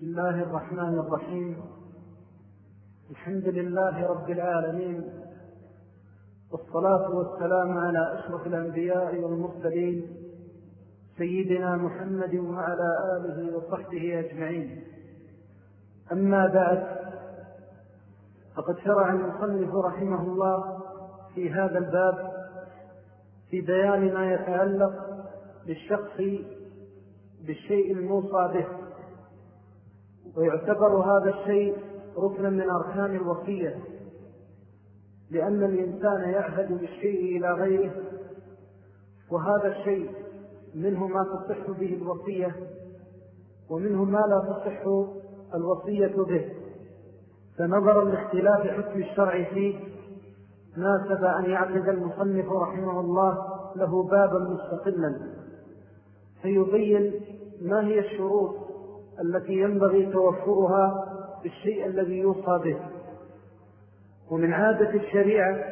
بسم الله الرحمن الرحيم. الحمد لله رب العالمين والصلاة والسلام على أشرف الأنبياء والمرسلين سيدنا محمد وعلى آله وصحبه أجمعين. أما بعد فقد شرع المصنف رحمه الله في هذا الباب في بيان ما يتعلق بالشخص بالشيء الموصى به. ويعتبر هذا الشيء ركنا من أركان الوصية لأن الإنسان يعهد بالشيء إلى غيره وهذا الشيء منه ما تصح به الوصية ومنه ما لا تصح الوصية به. فنظرا لاختلاف حكم الشرع فيه ناسب أن يعقد المصنف رحمه الله له بابا مستقلا فيبين ما هي الشروط التي ينبغي توفرها بالشيء الذي يوصى به. ومن عادة الشريعة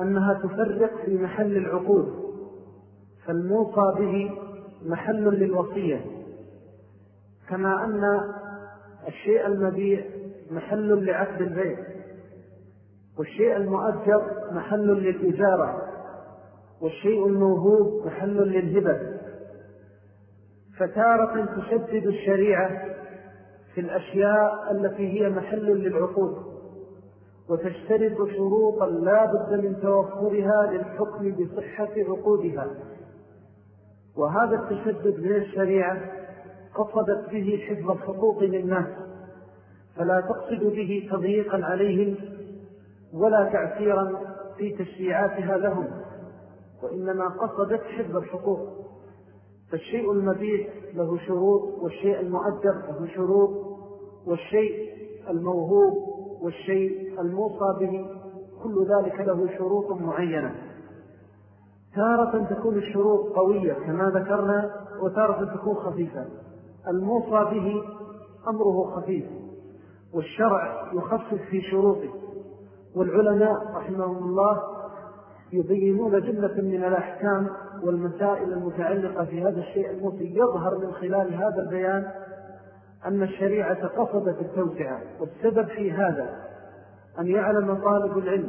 أنها تفرق في محل العقود فالموصى به محل للوصية. كما أن الشيء المبيع محل لعقد البيع والشيء المؤجر محل للإجارة والشيء الموهوب محل للهبة. فتارة تشدد الشريعة في الأشياء التي هي محل للعقود وتشترط شروطا لا بد من توفرها للحكم بصحة عقودها. وهذا التشدد من الشريعة قصدت به حفظ الحقوق للناس فلا تقصد به تضييقا عليهم ولا تعسيرا في تشريعاتها لهم وإنما قصدت حفظ الحقوق. فالشيء المبيع له شروط والشيء المؤجر له شروط والشيء الموهوب والشيء الموصى به كل ذلك له شروط معينة. تارة تكون الشروط قوية كما ذكرنا وتارة تكون خفيفة. الموصى به أمره خفيف والشرع يخفف في شروطه. والعلماء رحمهم الله يبينون جملة من الأحكام والمسائل المتعلقة في هذا الشيء الموصي يظهر من خلال هذا البيان أن الشريعة قصدت التوسعة والسبب في هذا أن يعلم طالب العلم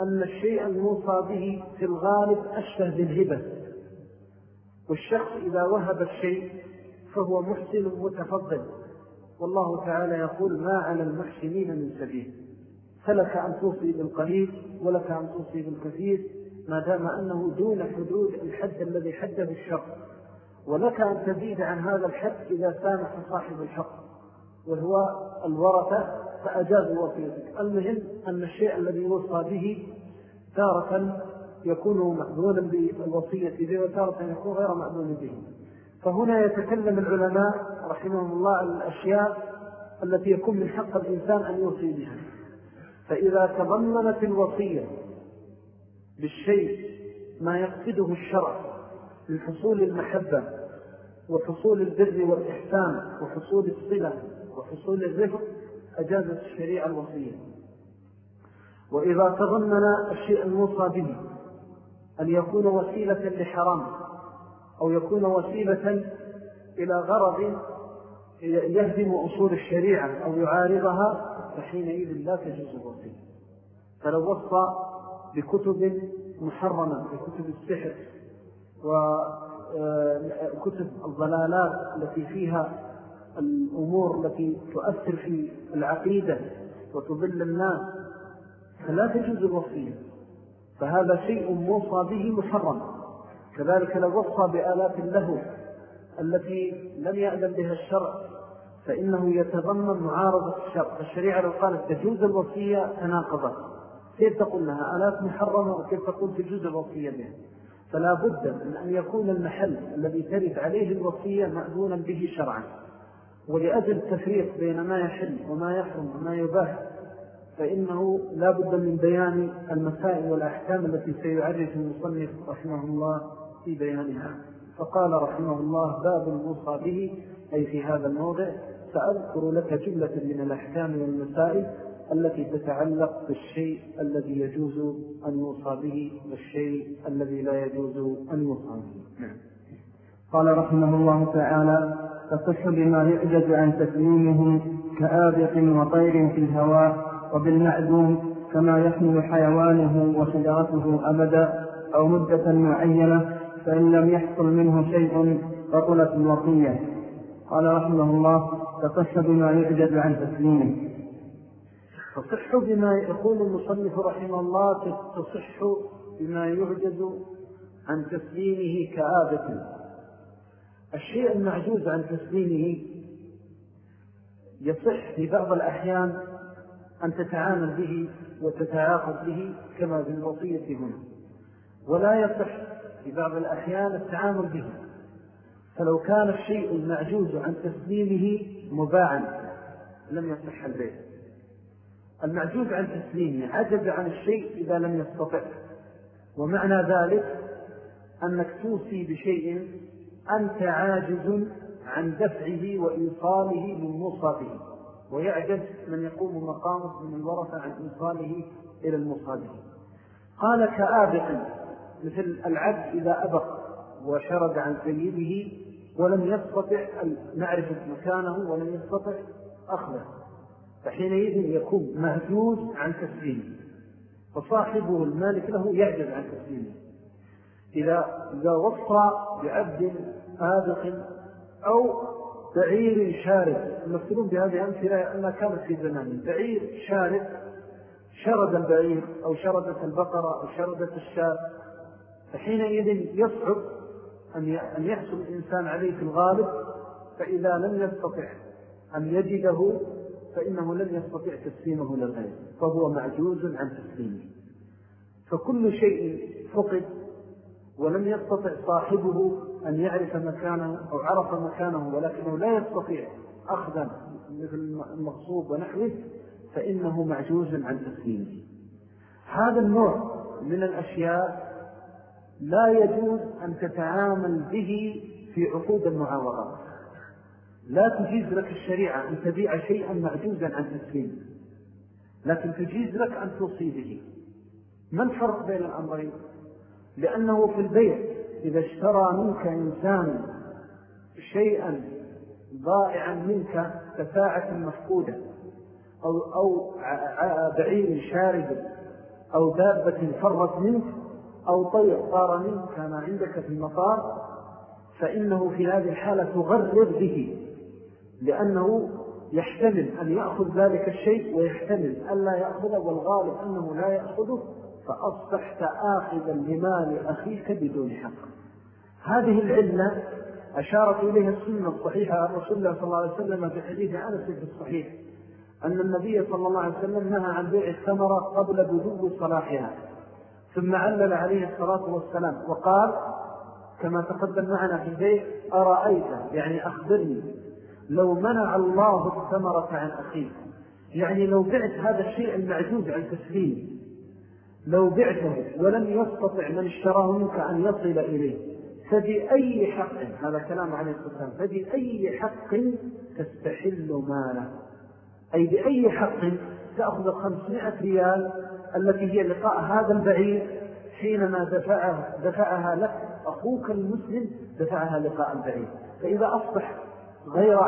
أن الشيء الموصى به في الغالب أشبه بالهبة. والشخص إذا وهب الشيء فهو محسن متفضل. والله تعالى يقول ما على المحسنين من سبيل. فلك أن توصي بالقليل ولك أن توصي بالكثير. ما دام أنه دون حدود الحد الذي حده الشر ولك أن تزيد عن هذا الحد إذا سامح صاحب الحق وهو الورثة فأجازوا وصيتك المهم أن الشيء الذي يوصى به تارة يكون مأذونا بالوصية به وتارة يكون غير مأذون به. فهنا يتكلم العلماء رحمهم الله الأشياء التي يكون من حق الإنسان أن يوصي بها. فإذا تضمنت الوصية بالشيء ما يقصده الشرع من حصول المحبة وحصول البر والإحسان وحصول الصلة وحصول الرفق أجازت الشريعة الوصية. وإذا تضمن الشيء الموصى به أن يكون وسيلة لحرام أو يكون وسيلة إلى غرض يهدم أصول الشريعة أو يعارضها فحينئذ لا تجوز الوصية. فلو وصى بكتب محرمة بكتب السحر وكتب الضلالات التي فيها الأمور التي تؤثر في العقيدة وتضل الناس فلا تجوز الوصية فهذا شيء موصى به محرم. كذلك لو وصى بآلات له التي لم يأذن بها الشرع فإنه يتضمن معارضة الشرع. الشريعة لو قالت تجوز الوصية تناقضت. كيف تقول لها؟ آلات محرمة وكيف تقول تجوز الوصية بها؟ فلا بد من أن يكون المحل الذي ترد عليه الوصية مأذونا به شرعا. ولأجل التفريق بين ما يحل وما يحرم وما يباح فإنه لا بد من بيان المسائل والأحكام التي سيعرف المصنف رحمه الله في بيانها. فقال رحمه الله باب الموصى به أي في هذا الموضع سأذكر لك جملة من الأحكام والمسائل التي تتعلق بالشيء الذي يجوز أن يوصى به والشيء الذي لا يجوز أن يوصى به. نعم. قال رحمه الله تعالى تصح بما يعجز عن تسليمه كآبق وطير في الهواء وبالمعدوم كما يحمل حيوانه وشجرته أبدا أو مدة معينة فإن لم يحصل منه شيء بطلت الوصية. قال رحمه الله تصح بما يعجز عن تسليمه. تصح بما يقول المصنف رحمه الله تصح بما يعجز عن تسليمه كآبة. الشيء المعجوز عن تسليمه يصح في بعض الأحيان أن تتعامل به وتتعاقد به كما في الوصية هنا. ولا يصح في بعض الأحيان التعامل به. فلو كان الشيء المعجوز عن تسليمه مباعا لم يصح البيع. المعجوز عن تسليمه عجز عن الشيء إذا لم يستطع. ومعنى ذلك أنك توصي بشيء أنت عاجز عن دفعه وإيصاله من مصابه. ويعجز من يقوم مقامه من الورثة عن إيصاله إلى المصابه. قال كآبق مثل العبد إذا أبق وشرد عن سيده ولم يستطع معرفة مكانه ولم يستطع أخذه. فحينئذ يكون مهجوز عن تسليمه فصاحبه المالك له يعجز عن تسليمه. إذا, إذا وصى بعبد آبق أو بعير شارد المسلون بهذه أمثلة أنها كانت في زمان بعير شارد شرد البعير أو شردت البقرة أو شردت الشاب فحينئذ يصعب أن يحصل الإنسان عليه في الغالب فإذا لم يستطع أن يجده فإنه لم يستطع تسليمه للغير فهو معجوز عن تسليمه. فكل شيء فقد ولم يستطع صاحبه أن يعرف مكانه أو عرف مكانه ولكنه لا يستطيع أخذا مثل المغصوب ونحوه فإنه معجوز عن تسليمه. هذا النوع من الأشياء لا يجوز أن تتعامل به في عقود المعاورات. لا تجيز لك الشريعة أن تبيع شيئا معجوزا عن تسليمه لكن تجيز لك أن توصي به. ما الفرق بين الأمرين؟ لأنه في البيع إذا اشترى منك إنسان شيئا ضائعا منك كساعة مفقودة أو, أو بعير شارد أو دابة فرت منك أو طير طار منك كان عندك في المطار فإنه في هذه الحالة تغرر به. لأنه يحتمل أن يأخذ ذلك الشيء ويحتمل أن لا يأخذه والغالب أنه لا يأخذه فأصبحت آخذا لمال أخيك بدون حق. هذه العلة أشارت إليها السنة الصحيحة عن رسول الله صلى الله عليه وسلم في حديث أنس في الصحيح أن النبي صلى الله عليه وسلم نهى عن بيع الثمرة قبل بدو صلاحها ثم علل عليه الصلاة والسلام وقال كما تقدم معنا في البيع أرأيت؟ يعني أخبرني. لو منع الله الثمرة عن أخيك يعني لو بعت هذا الشيء المعجوز عن تسليم لو بعته ولم يستطع من اشتراه منك أن يصل إليه. فبأي حق هذا كلام عليه السلام فبأي حق تستحل ماله؟ أي بأي حق تأخذ خمسمائة ريال التي هي لقاء هذا البعير حينما دفعها, دفعها لك؟ أخوك المسلم دفعها لقاء البعير. فإذا أصبح غير,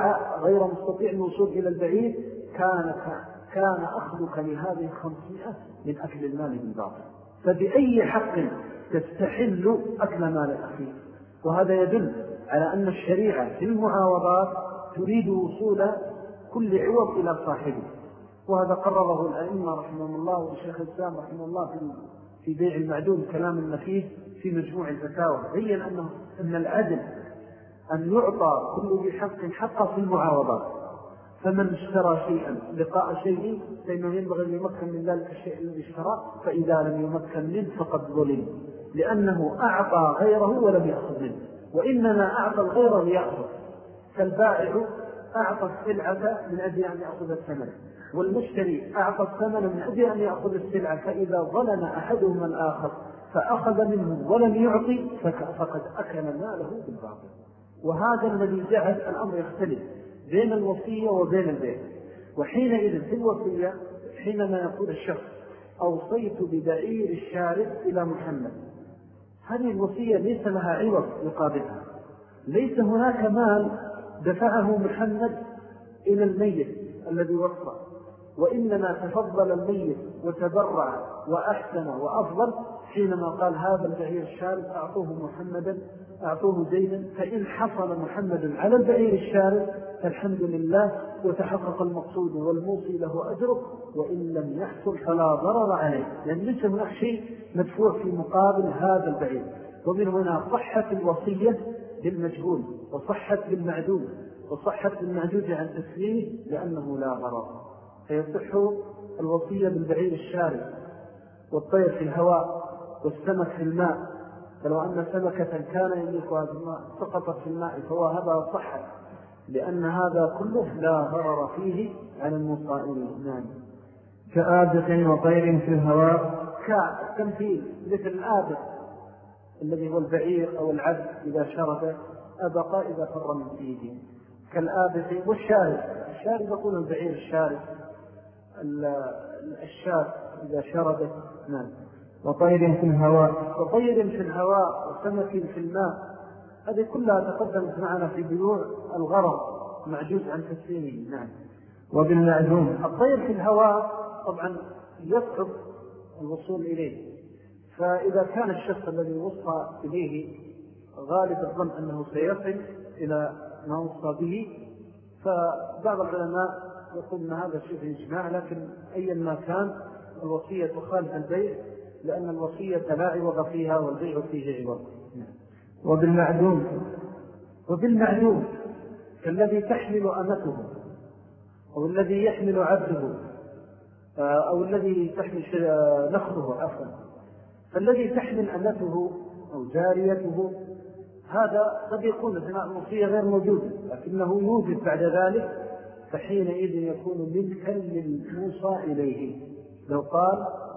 غير مستطيع الوصول إلى البعير كان, كان أخذك لهذه الخمسمائة من أكل المال بالباطل. فبأي حق تستحل أكل مال أخيك؟ وهذا يدل على أن الشريعة في المعاوضات تريد وصول كل عوض إلى صاحبه. وهذا قرره الأئمة رحمه الله والشيخ الإسلام رحمه الله في في بيع المعدوم كلام النفيه في مجموع الفتاوى. بين أنه أن العدل أن يعطى كل ذي حق حقه في المعاوضات. فمن اشترى شيئا لقاء شيء فإنه ينبغي أن يمكن من ذلك الشيء الذي اشترى فإذا لم يمكن منه فقد ظلم لأنه أعطى غيره ولم يأخذ منه. وإنما أعطى الغير ليأخذ. فالبائع أعطى السلعة من أجل أن يأخذ الثمن والمشتري أعطى الثمن من أجل أن يأخذ السلعة. فإذا ظلم أحدهما الآخر فأخذ منه ولم يعطي فقد أكل ماله بالباطل. وهذا الذي جعل الأمر يختلف بين الوصية وبين البيع وحينئذ في الوصية حينما يقول الشخص أوصيت ببعير الشارد إلى محمد. هذه الوصية ليس لها عوض يقابلها. ليس هناك مال دفعه محمد إلى الميت الذي وصى. وإنما تفضل الميت وتبرع وأحسن وأفضل حينما قال هذا البعير الشارد أعطوه محمدا أعطوه زيدا فإن حصل محمد على البعير الشارد فالحمد لله وتحقق المقصود والموصي له أجره وإن لم يحصل فلا ضرر عليه. لأن ليس هناك شيء مدفوع في مقابل هذا البعير. ومن هنا صحة الوصية بالمجهول وصحت بالمعدود وصحت بالمعدود عن تسليمه لأنه لا ضرر. فيصح الوصية بالبعير الشارد والطير في الهواء والسمك في الماء فلو أن سمكة كان يملكها الماء سقطت في الماء فواهبها صحت لأن هذا كله لا ضرر فيه على المصائرين نعم. كآدق وطير في الهواء. كالتمثيل مثل الآدق الذي هو البعير أو العبد إذا شرد أبقى إذا فر من سيده كالآبق والشارد الشارد يقول البعير الشارد الشاب إذا شردت نعم. وطير في الهواء. وطير في الهواء وسمك في الماء. هذه كلها تقدمت معنا في بيوع الغرض معجوز عن تسليمه نعم. وبالمعزوم. الطير في الهواء طبعا يصعب الوصول إليه. فإذا كان الشخص الذي وصى إليه غالب الظن أنه سيصل إلى ما وصى به. فبعض العلماء يقول أن هذا شيء إجماع لكن أيا ما كان الوصية تخالف البيع لأن الوصية لا عوض فيها والبيع فيه عوض. وبالمعدوم. وبالمعدوم. كالذي تحمل أمته. أو الذي يحمل عبده. أو الذي تحمل نخله عفوا. فالذي تحمل أمته أو جاريته. هذا قد يكون أثناء الوصية غير موجود لكنه يوجد بعد ذلك. فحينئذ يكون ملكا للموصى إليه. لو قال آه،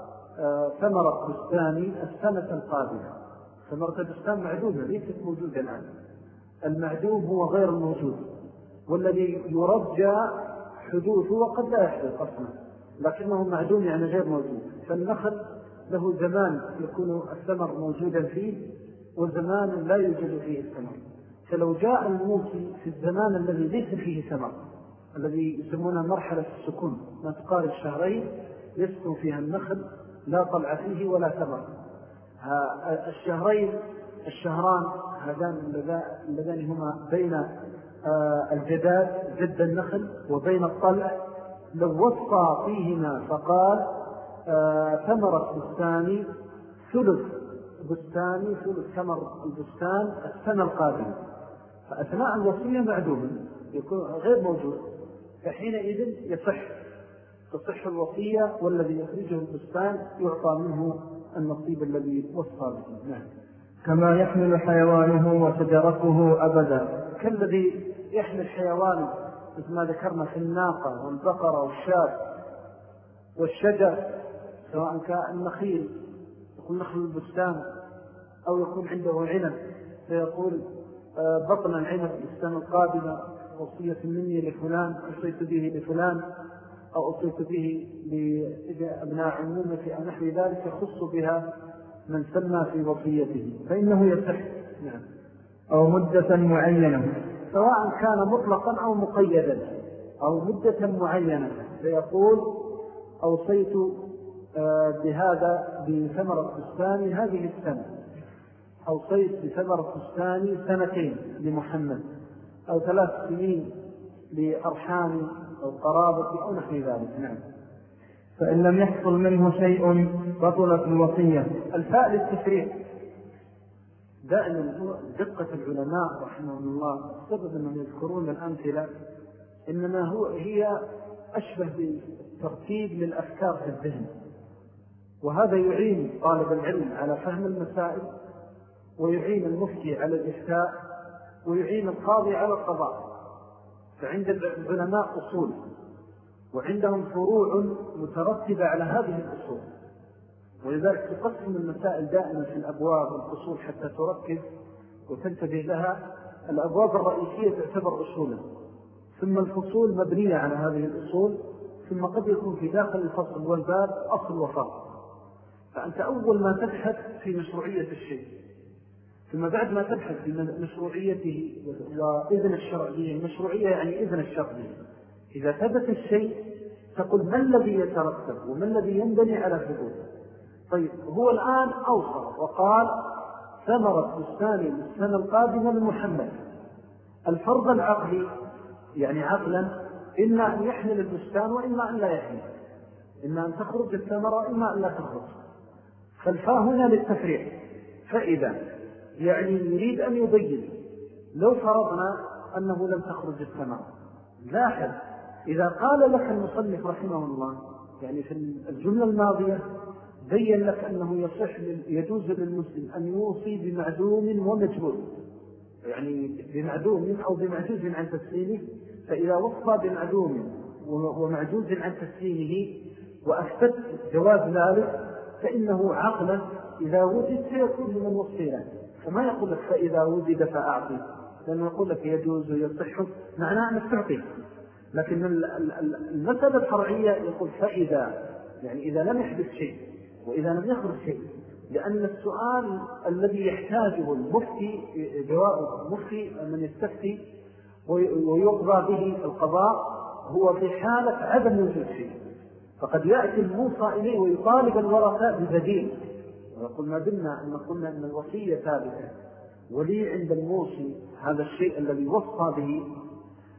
ثمرة بستاني السنة القادمة. ثمرة البستان معدومة ليست موجودة الآن. المعدوم هو غير الموجود. والذي يرجى حدوثه وقد لا يحدث أصلا. لكنه معدوم يعني غير موجود. فالنخل له زمان يكون الثمر موجودا فيه وزمان لا يوجد فيه الثمر. فلو جاء الموصي في الزمان الذي ليس فيه ثمر الذي يسمونه مرحلة السكون ما تقارب شهرين يسكن فيها النخل لا طلع فيه ولا ثمر. الشهرين الشهران هذان اللذان هما بين آه، الجداد جد النخل وبين الطلع. لو وصى فيهما فقال آه، ثمرة بستاني ثلث بستاني ثلث ثمر البستان السنة القادمة. فأثناء الوصية معدوم يكون غير موجود. فحينئذ يصح. تصح الوصية والذي يخرجه البستان يعطى منه النصيب الذي وصى به. نعم. كما يحمل حيوانه وشجرته أبدا. كالذي يحمل حيوانه مثل ما ذكرنا في الناقة والبقرة والشاب والشجر سواء كان النخيل يكون نخل البستان أو يكون عنده عنب فيقول آه، بطن العنب السنة القادمة وصية مني لفلان أصيت به لفلان. أو أصيت به لأبناء عمومة أو نحو ذلك يخص بها من سمى في وصيته فإنه يصح نعم. أو مدة معينة. سواء كان مطلقا أو مقيدا أو مدة معينة. فيقول أوصيت آه، بهذا بثمرة بستاني هذه السنة. أوصيت بثمرة بستاني سنتين لمحمد أو ثلاث سنين لأرحام أو قرابة أو نحن ذلك نعم. فإن لم يحصل منه شيء بطلت الوصية. الفاء للتفريق. دائما دقة العلماء رحمه الله السبب أنهم يذكرون الأمثلة إنما هو هي أشبه بترتيب للأفكار في الذهن. وهذا يعين طالب العلم على فهم المسائل ويعين المفتي على الإفتاء ويعين القاضي على القضاء. فعند العلماء أصول وعندهم فروع مترتبة على هذه الأصول. ولذلك تقسم المسائل دائما في الأبواب والأصول حتى تركز وتنتبه لها. الأبواب الرئيسية تعتبر أصولا. ثم الفصول مبنية على هذه الأصول. ثم قد يكون في داخل الفصل والباب أصل وفرق فأنت أول ما تبحث في مشروعية الشيء. ثم بعد ما تبحث بمشروعيته وإذن الشرع به المشروعية يعني إذن الشرع به إذا ثبت الشيء تقول ما الذي يترتب وما الذي ينبني على ثبوته؟ طيب هو الآن أوصر وقال ثمرة بستان السنة القادمة لمحمد. الفرض العقلي يعني عقلا إما أن يحمل البستان وإما أن لا يحمل. إما أن تخرج الثمرة وإما أن لا تخرج. فالفاء هنا للتفريع. فإذا يعني يريد أن يبين لو فرضنا أنه لم تخرج الثمرة. لاحظ إذا قال لك المصنف رحمه الله يعني في الجملة الماضية بين لك أنه يصح يجوز للمسلم أن يوصي بمعدوم ومجهول يعني بمعدوم أو بمعجوز عن تسليمه فإذا وصى بمعدوم ومعجوز عن تسليمه وأثبت جواز ذلك فإنه عقلا إذا وجد سيكون لمن وصي له فما يقول لك فإذا وجد فأعطي. لأنه يقول لك يجوز ويصح. معناه أنك تعطي. لكن المسألة الفرعية يقول فإذا. يعني إذا لم يحدث شيء وإذا لم يخرج شيء. لأن السؤال الذي يحتاجه المفتي جواب المفتي من يستفتي ويقضى به القضاء هو في حالة عدم وجود شيء. فقد يأتي الموصى إليه ويطالب الورثة ببديل. ويقول ما دلنا أن قلنا أن الوصية ثابتة. ولي عند الموصي هذا الشيء الذي وصى به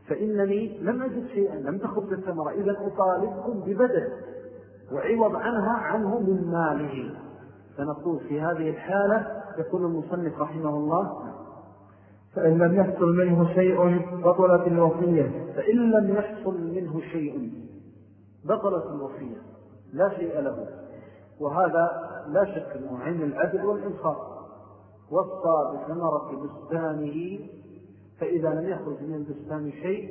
فإنني لم أجد شيئا لم تخرج الثمرة. إذا أطالبكم ببدل وعوض عنها عنه من ماله. فنقول في هذه الحالة يقول المصنف رحمه الله فإن لم يحصل منه شيء بطلت الوصية. فإن لم يحصل منه شيء بطلت الوصية لا شيء له. وهذا لا شك أنه عين العدل والإنصاف. وصى بثمرة بستانه فإذا لم يخرج من البستان شيء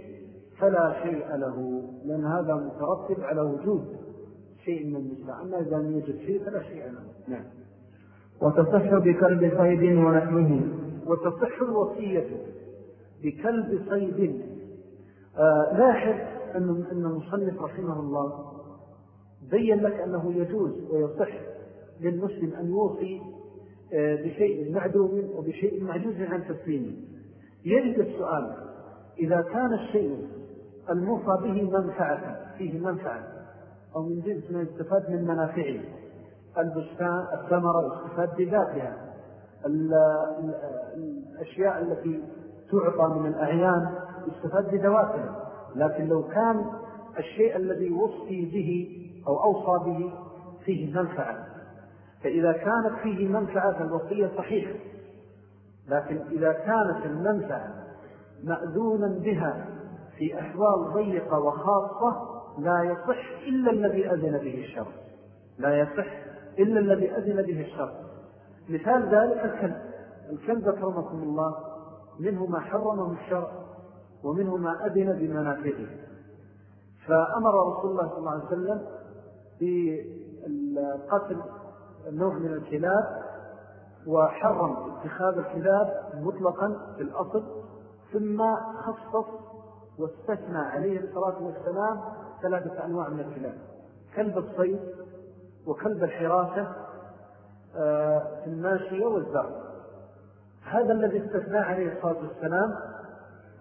فلا شيء له لأن هذا مترتب على وجود شيء من البستان. أما إذا لم يوجد شيء فلا شيء له. نعم. وتصح بكلب صيد ونحوه. وتصح الوصية بكلب صيد. آه لاحظ أن المصنف رحمه الله بين لك أنه يجوز ويصح للمسلم أن يوصي آه، بشيء معدوم وبشيء معجوز عن تسليمه. يرد السؤال إذا كان الشيء الموصى به منفعة فيه منفعة أو من جنس ما يستفاد من منافعه البستان الثمرة يستفاد بذاتها الأشياء التي تعطى من الأعيان يستفاد بذواتها. لكن لو كان الشيء الذي وصي به أو أوصى به فيه منفعة. فإذا كانت فيه منفعة فالوصية صحيحة. لكن إذا كانت المنفعة مأذونا بها في أحوال ضيقة وخاصة لا يصح إلا الذي أذن به الشر. لا يصح إلا الذي أذن به الشر. مثال ذلك الكلب. الكلب أكرمكم الله منه ما حرمه الشرع ومنه ما أذن بمنافعه. فأمر رسول الله صلى الله عليه وسلم بقتل نوع من الكلاب وحرم اتخاذ الكلاب مطلقا في الأصل ثم خصص واستثنى عليه الصلاة والسلام ثلاثة أنواع من الكلاب كلب الصيد وكلب الحراسة آه، في الماشية والزرع. هذا الذي استثنى عليه الصلاة والسلام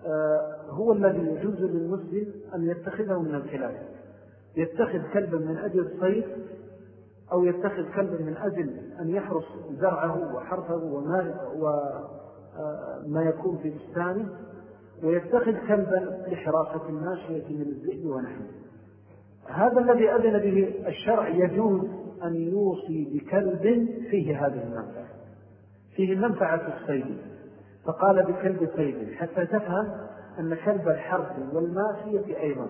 آه، هو الذي يجوز للمسلم أن يتخذه من الكلاب يتخذ كلبا من أجل الصيد أو يتخذ كلبا من أجل أن يحرس زرعه وحرفه وما, وما يكون في بستانه ويتخذ كلبا لحراسة الماشية من الزئب ونحن هذا الذي أذن به الشرع يجوز أن يوصي بكلب فيه هذه المنفعة. فيه منفعة الصيد. فقال بكلب صيد حتى تفهم أن كلب الحرف والماشية أيضا.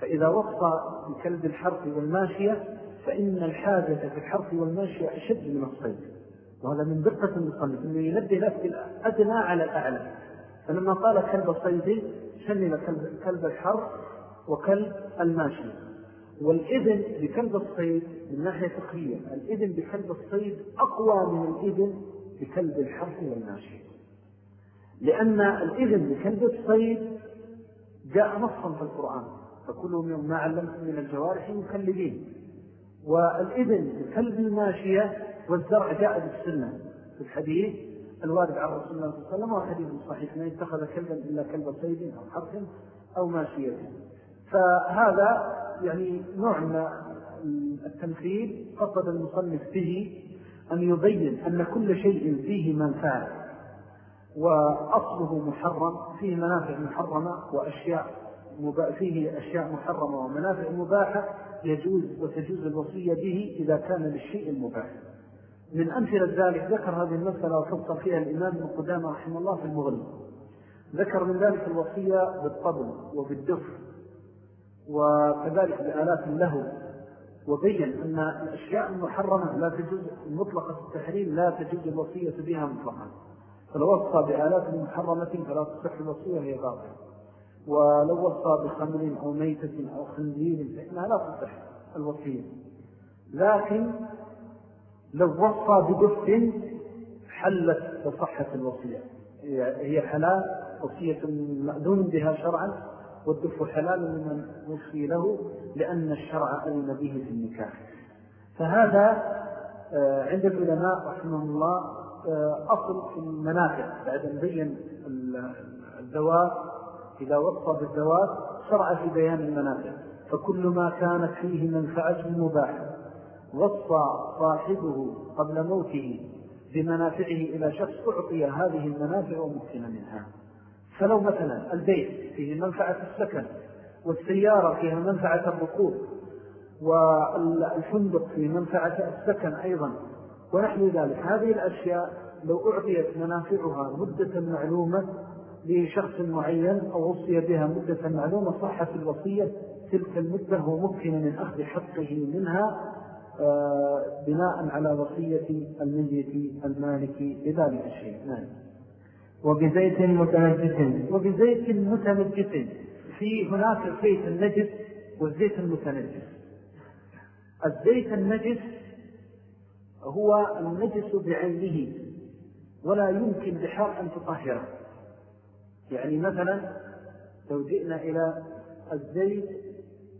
فإذا وصى بكلب الحرف والماشية فإن الحاجة في الحرف والماشية أشد من الصيد. وهذا من دقة المصنف أنه ينبه لك الأدنى على الأعلى. فلما قال كلب الصيد شمل كلب, الحرف وكلب الماشية. والإذن بكلب الصيد من ناحية فقهية الإذن بكلب الصيد أقوى من الإذن بكلب الحرف والماشية. لأن الإذن بكلب الصيد جاء نصا في القرآن. فكلهم ما علمتم من الجوارح مكلبين. والإذن بكلب الماشية والزرع جاء بالسنة. في الحديث الوارد عن رسول الله صلى الله عليه وسلم وحديث صحيح ما يتخذ كلبا إلا كلب صيد أو حرف أو ماشية. فهذا يعني نوع من التمثيل قصد المصنف به أن يبين أن كل شيء فيه منفعة وأصله محرم فيه منافع محرمة وأشياء فيه أشياء محرمة ومنافع مباحة يجوز وتجوز الوصية به إذا كان للشيء المباح. من أمثلة ذلك ذكر هذه المسألة وفصل فيها الإمام من قدامة رحمه الله في المغني. ذكر من ذلك الوصية بالطبل وبالدف وكذلك بآلات له وبين أن الأشياء المحرمة لا تجوز مطلقة التحريم لا تجوز الوصية بها مطلقا. فلو وصى بآلات محرمة فلا تصح الوصية هي باطلة. ولو وصى بخمر أو ميتة أو خنزير فإنها لا تصح الوصية. لكن لو وصى بدف حلت بصحة الوصية. هي حلال وصية مأذون بها شرعا والدف حلال لمن وصي له لأن الشرع أذن به في النكاح. فهذا آه، عند العلماء رحمه الله آه، أصل في المنافع بعد أن بين الزواج إذا وصى بالزواج شرع في بيان المنافع. فكل ما كانت فيه منفعة مباحة. وصى صاحبه قبل موته بمنافعه إلى شخص أعطي هذه المنافع وممكن منها. فلو مثلا البيت فيه منفعة السكن والسيارة فيها منفعة الركوب والفندق فيه منفعة السكن أيضا ونحن ذلك. هذه الأشياء لو أعطيت منافعها مدة معلومة لشخص معين أو وصي بها مدة معلومة صحة الوصية تلك المدة هو ممكن من أخذ حقه منها آه، بناء على وصية الميت المالك لذلك الشيء. نعم. وبزيت متنجس وبزيت متنجس في هناك الزيت النجس والزيت المتنجس. الزيت النجس هو النجس بعينه ولا يمكن بحال أن تطهره. يعني مثلا لو جئنا إلى الزيت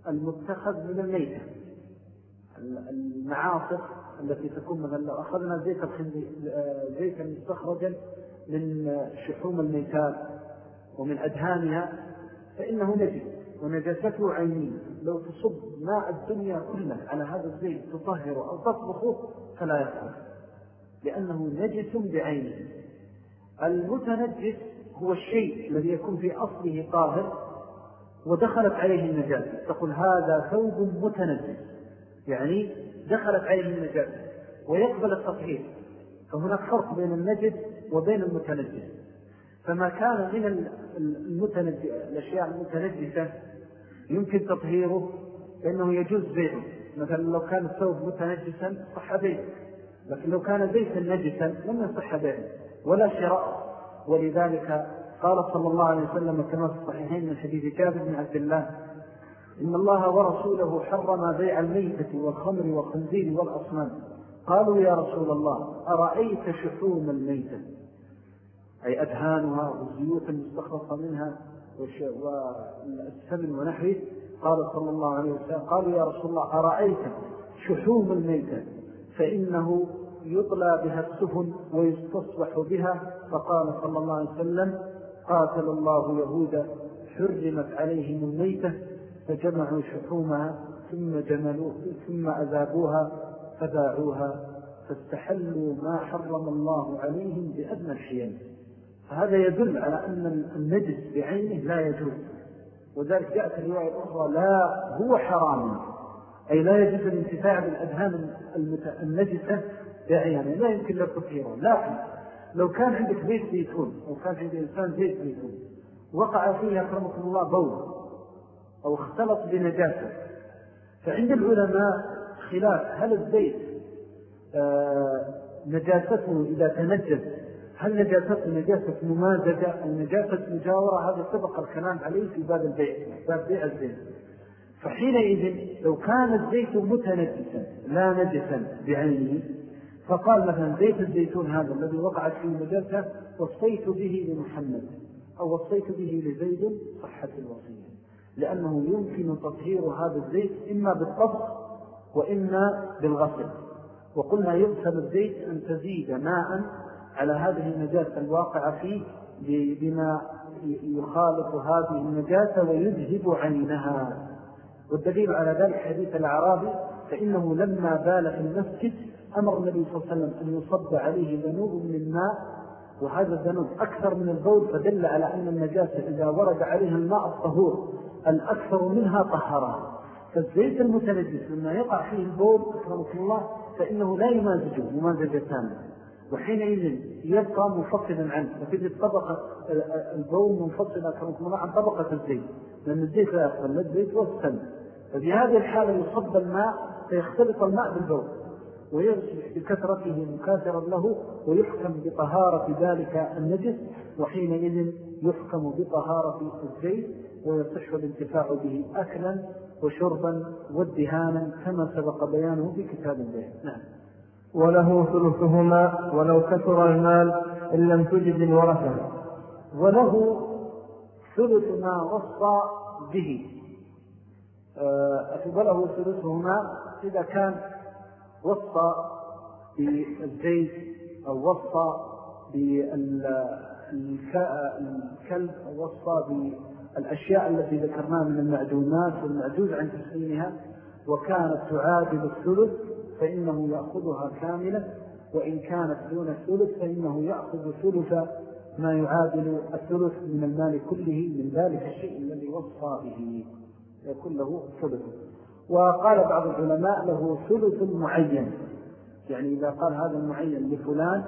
المتخذ من الميتة المعاصر التي تكون مثلا لو أخذنا زيت زيتا مستخرجا من شحوم الميتات ومن أدهانها فإنه نجس ونجاسته عينيه لو تصب ماء الدنيا كله على هذا الزيت تطهره أو تطبخه فلا يفعل لأنه نجس بعينه. المتنجس هو الشيء الذي يكون في أصله طاهر ودخلت عليه النجاسة تقول هذا ثوب متنجس. يعني دخلت عليه النجاسة ويقبل التطهير. فهناك فرق بين النجس وبين المتنجس. فما كان من الأشياء المتنجسة يمكن تطهيره لأنه يجوز بيعه. مثلا لو كان الثوب متنجسا صح بيعه. لكن لو كان بيتا نجسا لم يصح بيعه. ولا شراء. ولذلك قال صلى الله عليه وسلم كما في الصحيحين من حديث جابر بن عبد الله إن الله ورسوله حرم بيع الميتة والخمر والخنزير والأصنام. قالوا يا رسول الله أرأيت شحوم الميتة؟ أي أدهانها والزيوت المستخلصة منها والسمن ونحوه. قال صلى الله عليه وسلم قالوا يا رسول الله أرأيت شحوم الميتة؟ فإنه يطلى بها السفن ويستصبح بها فقال صلى الله عليه وسلم قاتل الله يهودا حرمت عليهم الميتة فجمعوا شحومها ثم جملوا ثم أذابوها فباعوها فاستحلوا ما حرم الله عليهم بأدنى الحيان فهذا يدل على أن النجس بعينه لا يجوز. وذلك جاءت الرواية الأخرى لا هو حرام. أي لا يجوز الانتفاع بالأدهان النجسة بعينه لا يمكن له تطهيره لكن لو كان عندك بيت زيتون أو كان عند إنسان بيت زيتون وقع فيه أكرمكم الله بول أو اختلط بنجاسة فعند العلماء خلاف هل الزيت آه، نجاسته إذا تنجس هل نجاسته نجاسة ممازجة أو نجاسة مجاورة؟ هذا سبق الكلام عليه في باب البيع باب بيع الزيت. فحينئذ لو كان الزيت متنجسا لا نجسا بعينه فقال مثلا زيت الزيتون هذا الذي وقعت فيه نجاسة وصيت به لمحمد أو وصيت به لزيد صحة الوصية. لأنه يمكن تطهير هذا الزيت إما بالطبخ وإما بالغسل. وقلنا يغسل الزيت أن تزيد ماء على هذه النجاسة الواقعة فيه بما يخالط هذه النجاسة ويذهب عينها. والدليل على ذلك حديث الأعرابي فإنه لما بال في المسجد أمر النبي صلى الله عليه وسلم أن يصب عليه ذنوب من الماء وهذا الذنوب أكثر من البول فدل على أن النجاسة إذا ورد عليها الماء الطهور الأكثر منها طهرها فالزيت المتنجس لما يقع فيه البول أكرمكم الله فإنه لا يمازجه ممازجة تامة وحينئذ يبقى منفصلا عنه. فتجد طبقة البول منفصلة أكرمكم الله عن طبقة الزيت. لأن الزيت لا يقبل الزيت والسم ففي هذه الحالة يصب الماء فيختلط الماء بالبول. بكثرته مكاثرا له ويحكم بطهارة ذلك النجس وحينئذ يحكم بطهارة الزيت ويصح الانتفاع به أكلا وشربا وادهانا كما سبق بيانه في كتاب الله. نعم. وله ثلثهما ولو كثر المال إن لم تجد الورثة. وله ثلث ما وصى به. أفضله ثلثهما إذا كان وصى بالزيت أو وصى بالكلب أو وصى بالأشياء التي ذكرناها من المعدومات والمعجوز عن تسليمها وكانت تعادل الثلث فإنه يأخذها كاملة وإن كانت دون الثلث فإنه يأخذ ثلث ما يعادل الثلث من المال كله من ذلك الشيء الذي وصى به يكون له ثلث. وقال بعض العلماء له ثلث معين. يعني إذا قال هذا المعين لفلان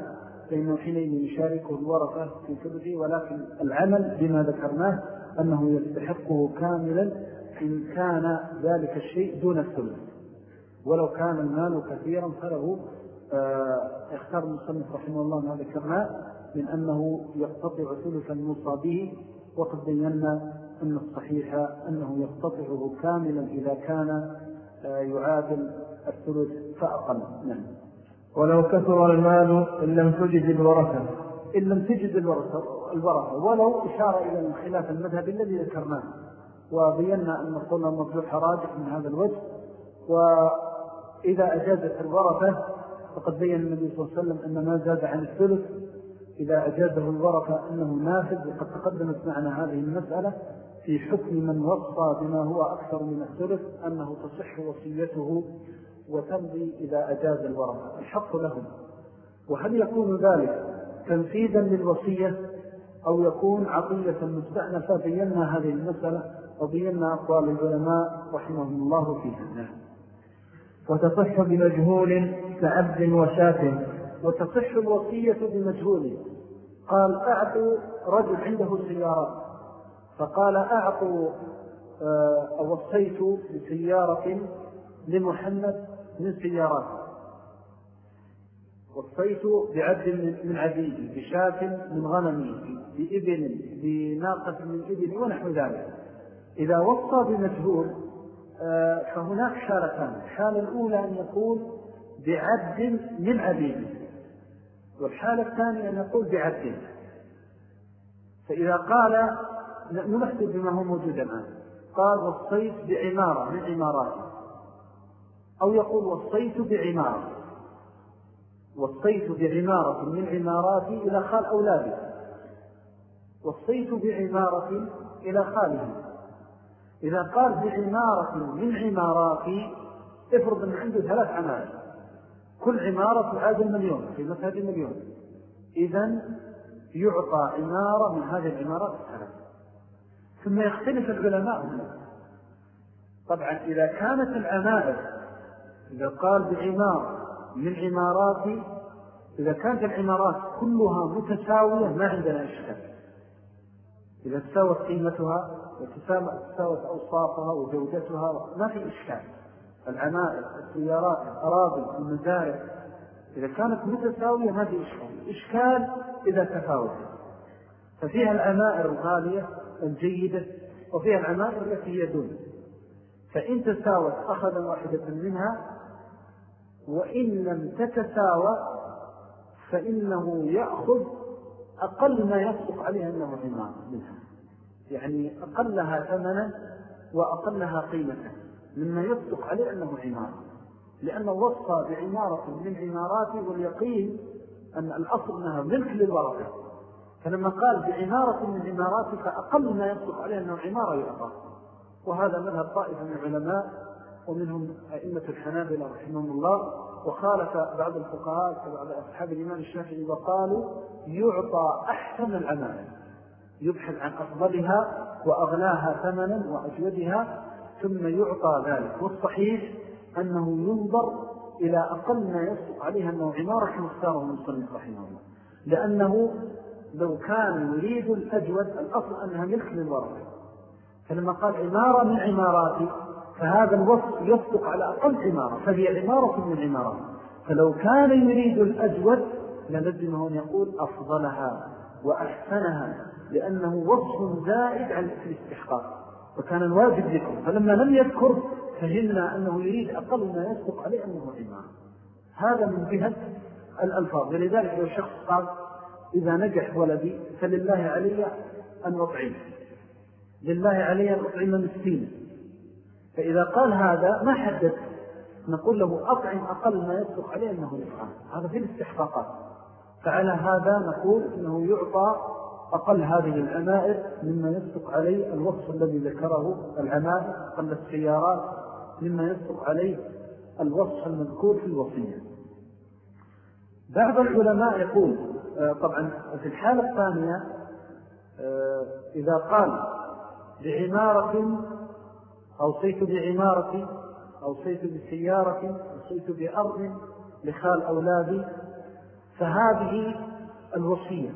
فإنه حينئذ يشاركه الورثة في ثلثه ولكن العمل بما ذكرناه أنه يستحقه كاملا إن كان ذلك الشيء دون الثلث. ولو كان المال كثيرا فله آه، اختار المصنف رحمه الله ما ذكرناه من أنه يقتطع ثلثا موصى به وقد بينا أن الصحيح أنه يقتطعه كاملا إذا كان آه، يعادل الثلث فأقل. نعم. ولو كثر المال إن لم تجد الورثة. إن لم تجد الورثة, الورثة. ولو إشارة إلى الخلاف المذهب الذي ذكرناه. وبينا أن القول المرجوح راجح من هذا الوجه. وإذا أجازت الورثة فقد بيّن النبي صلى الله عليه وسلم أن ما زاد عن الثلث. إذا أجازه الورثة أنه نافذ وقد تقدمت معنا هذه المسألة. في حكم من وصى بما هو أكثر من الثلث أنه تصح وصيته وتمضي إذا أجاز الورثة الحق لهم. وهل يكون ذلك تنفيذا للوصية أو يكون عطية مستأنفة بينا هذه المسألة وبينا أقوال العلماء رحمهم الله فيها. وتصح بمجهول كعبد وشاة. وتصح الوصية بمجهول. قال أعطوا رجل عنده سيارات فقال أعطوا آه، أوصيت بسيارة لمحمد من سيارات. وصيت بعبد من عبيدي بشاة من غنمي بإبن بناقة من إبن ونحو ذلك. إذا وصى بمجهول آه، فهناك حالتان الحالة الأولى أن يقول بعبد من عبيدي والحالة الثانية أن يقول بعبد. فإذا قال نمثل بما هو موجود الآن. قال وصيت بعمارة من عماراتي أو يقول وصيت بعمارة. وصيت بعمارة من عماراتي إلى خال أولادي وصيت بعمارة إلى خاله. إذا قال بعمارة من عماراتي افرض أن عنده ثلاث عمارات كل عمارة تعادل مليون في مثل مليون إذن يعطى عمارة من هذه العمارات الثلاث ثم يختلف العلماء. طبعا إذا كانت العمارة إذا قال بعمارة من عمارات إذا كانت العمارات كلها متساوية ما عندنا إشكال. إذا استوت قيمتها وتساوت أوصافها وجودتها ما في إشكال. العمائر السيارات الأراضي المزارع إذا كانت متساوية ما في إشكال. إشكال إذا تفاوت. ففيها العمائر الغالية الجيدة وفيها العمائر التي هي دون. فإن تساوت أخذ واحدة منها وإن لم تتساوى فإنه يأخذ أقل ما يصدق عليها أنه عمارة منها. يعني أقلها ثمنا وأقلها قيمة مما يصدق عليه أنه عمارة لأنه وصى بعمارة من عماراته واليقين أن الأصل أنها ملك للورثة فلما قال بعمارة من عمارات فأقل ما يصدق عليه أنه عمارة يعطى وهذا مذهب طائفة من العلماء ومنهم أئمة الحنابلة رحمهم الله وخالف بعض الفقهاء كبعض أصحاب الإمام الشافعي وقالوا يعطى أحسن العمال يبحث عن أفضلها وأغلاها ثمنا وأجودها ثم يعطى ذلك. والصحيح أنه ينظر إلى أقل ما يصدق عليها أنه عمارة مختاره المصنف رحمه الله. لأنه لو كان يريد الأجود الأصل أنها ملك للورثة فلما قال عمارة من عماراتي فهذا الوصف يصدق على أقل عمارة فهي عمارة من عمارات. فلو كان يريد الأجود للزمه أن يقول أفضلها وأحسنها لأنه وصف زائد عن الاستحقاق. وكان الواجب ذكر فلما لم يذكر فهمنا أنه يريد أقل ما يصدق عليه أنه عمارة. هذا من جهة الألفاظ. ولذلك لو شخص قال إذا نجح ولدي فلله علي أن أطعم. لله علي أن أطعم مسكين فإذا قال هذا ما حدث؟ نقول له أطعم أقل ما يصدق عليه أنه يفعل هذا في الاستحقاقات. فعلى هذا نقول أنه يعطى أقل هذه العمائر مما يصدق عليه الوصف الذي ذكره العمائر أقل السيارات مما يصدق عليه الوصف المذكور في الوصية. بعض العلماء يقول آه، طبعا في الحالة الثانية آه، إذا قال بعمارة أوصيت بعمارة أوصيت بسيارة أوصيت بأرض لخال أولادي فهذه الوصية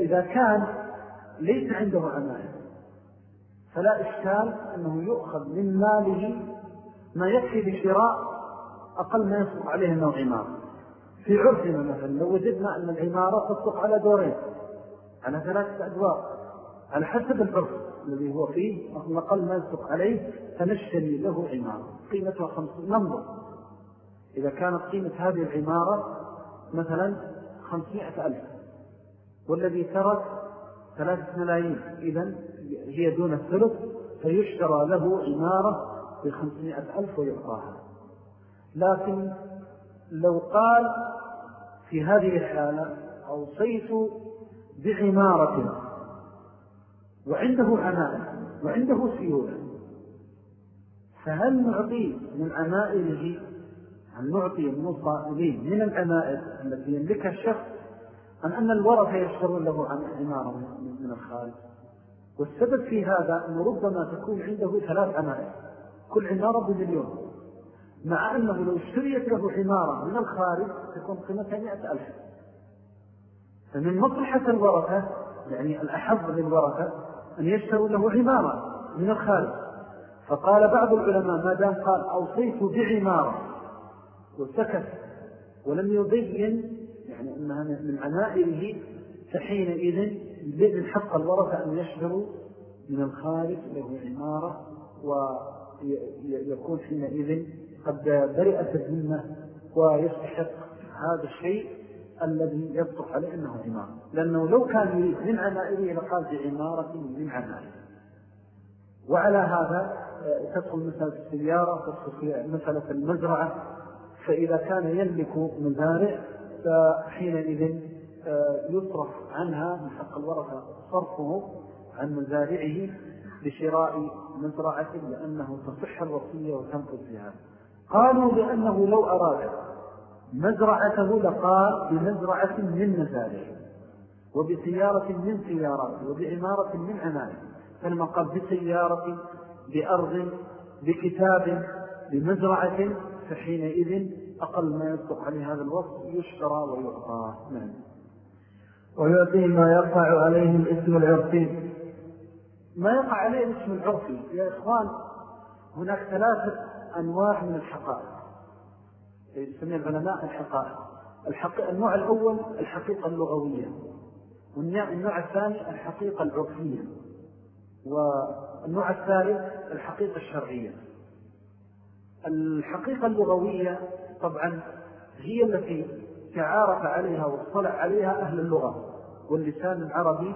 إذا كان ليس عنده أمانة فلا إشكال أنه يؤخذ من ماله ما يكفي بشراء أقل ما يصدق عليه أنه عمارة في عرفنا مثلا لو وجدنا أن العمارة تصدق على دورين على ثلاثة أدوار على حسب العرف الذي هو فيه أقل ما يصدق عليه فنشتري له عمارة قيمتها خمسين ننظر. إذا كانت قيمة هذه العمارة مثلا خمسمائة ألف والذي ترك ثلاثة ملايين إذن هي دون الثلث فيشترى له عمارة بخمسمائة ألف ويعطاها لكن لو قال في هذه الحالة أوصيت بعمارة. وعنده عمائل وعنده سيولة. فهل نعطيه من عمائله هل نعطي المصائلين من العمائل التي يملكها الشخص أم أن الورثة يشترون له عن عمارة من الخارج؟ والسبب في هذا أنه ربما تكون عنده ثلاث عمائل كل عمارة بمليون. مع أنه لو اشتريت له عمارة من الخارج تكون قيمتها مئة ألف. فمن مصلحة الورثة يعني الأحظ للورثة أن يشتروا له عمارة من الخارج. فقال بعض العلماء ما دام قال أوصيت بعمارة وسكت ولم يبين يعني أنها من عمائله فحينئذ بإذن حق الورثة أن يشهروا من الخارج له عمارة ويكون حينئذ قد برئت الذمة ويستحق هذا الشيء الذي يصدق عليه أنه عمارة لأنه لو كان يريد من عمائله لقال بعمارة من عمائله وعلى هذا آه، تدخل مسألة السيارة تدخل مسألة المزرعة. فإذا كان يملك مزارع فحينئذ آه، يصرف عنها من حق الورثة صرفه عن مزارعه بشراء مزرعة لأنه تصح الوصية وتنقل فيها. قالوا لأنه لو أراد مزرعته لقال بمزرعة من مزارعه وبسيارة من سيارات وبعمارة من عمارة. فلما قال بسيارة بأرض بكتاب بمزرعة فحينئذ أقل ما يصدق عليه هذا الوصف يشترى ويعطى. نعم. ويعطيه ما يقع عليه الاسم العرفي. ما يقع عليه الاسم العرفي. يا إخوان هناك ثلاثة أنواع من الحقائق. يسمي العلماء الحقائق. الحقيقة النوع الأول الحقيقة اللغوية. والنوع الثاني الحقيقة العرفية. والنوع الثالث الحقيقة الشرعية. الحقيقة اللغوية طبعا هي التي تعارف عليها واصطلع عليها أهل اللغة واللسان العربي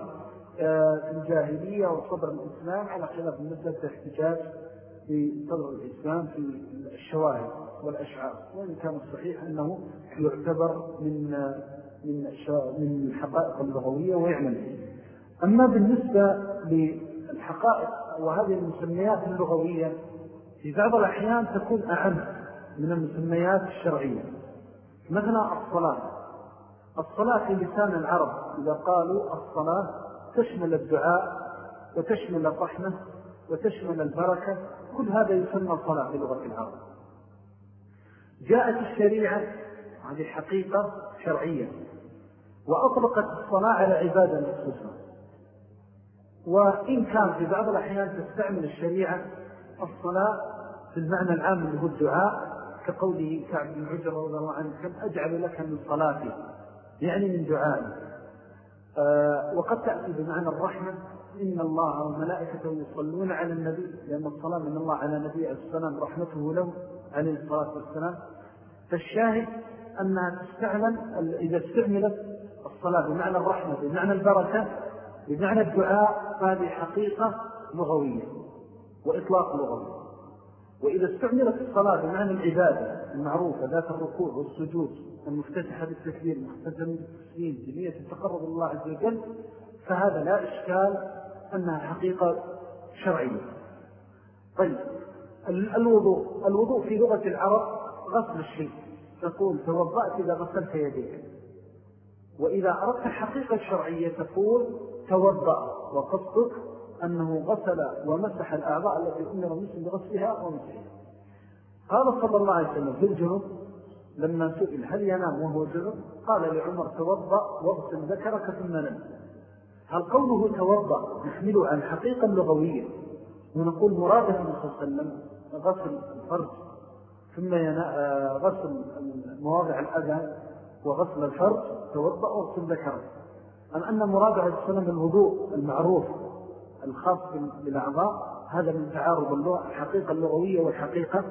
آه، في الجاهلية وصدر الإسلام على خلاف مسألة احتجاج في صدر الإسلام في الشواهد والأشعار وإن كان الصحيح أنه يعتبر من من من الحقائق اللغوية ويعمل أما بالنسبة للحقائق وهذه المسميات اللغوية في بعض الأحيان تكون أعم من المسميات الشرعية. مثلا الصلاة. الصلاة في لسان العرب إذا قالوا الصلاة تشمل الدعاء وتشمل الرحمة وتشمل البركة كل هذا يسمى صلاة في لغة العرب. جاءت الشريعة هذه حقيقة شرعية وأطلقت الصلاة على عبادة نفسها وإن كان في بعض الأحيان تستعمل الشريعة الصلاة في المعنى العام اللي هو الدعاء كقوله كعب بن عجر رضي الله عنه كم أجعل لك من صلاتي يعني من دعائي. آه وقد تأتي بمعنى الرحمة إن الله وملائكته يصلون على النبي لأن الصلاة من الله على نبي السلام رحمته له عليه الصلاة والسلام. فالشاهد أنها تستعمل إذا استعملت الصلاة بمعنى الرحمة بمعنى البركة بمعنى الدعاء هذه حقيقة لغوية وإطلاق لغوي. وإذا استعملت الصلاة بمعنى العبادة المعروفة ذات الركوع والسجود المفتتحة بالتكبير المختزم بالتسليم بنية التقرب الله عز وجل فهذا لا إشكال أنها حقيقة شرعية. طيب الوضوء. الوضوء في لغة العرب غسل الشيء. تقول توضأت إذا غسلت يديك. وإذا أردت الحقيقة الشرعية تقول توضأ. وقصدك أنه غسل ومسح الأعضاء التي أمر المسلم بغسلها ومسحها. قال صلى الله عليه وسلم في الجنوب لما سئل هل ينام وهو جنوب قال لعمر توضأ واغسل ذكرك ثم نم. هل قوله توضأ نحمله عن حقيقة لغوية؟ ونقول مرادة صلى الله عليه وسلم غسل الفرج ثم آه، غسل مواضع الأذى وغسل الفرج توضأ واغسل ذكرك أم أن مراد عليه السلام الوضوء المعروف الخاص بالأعضاء هذا من تعارض الحقيقة اللغوية والحقيقة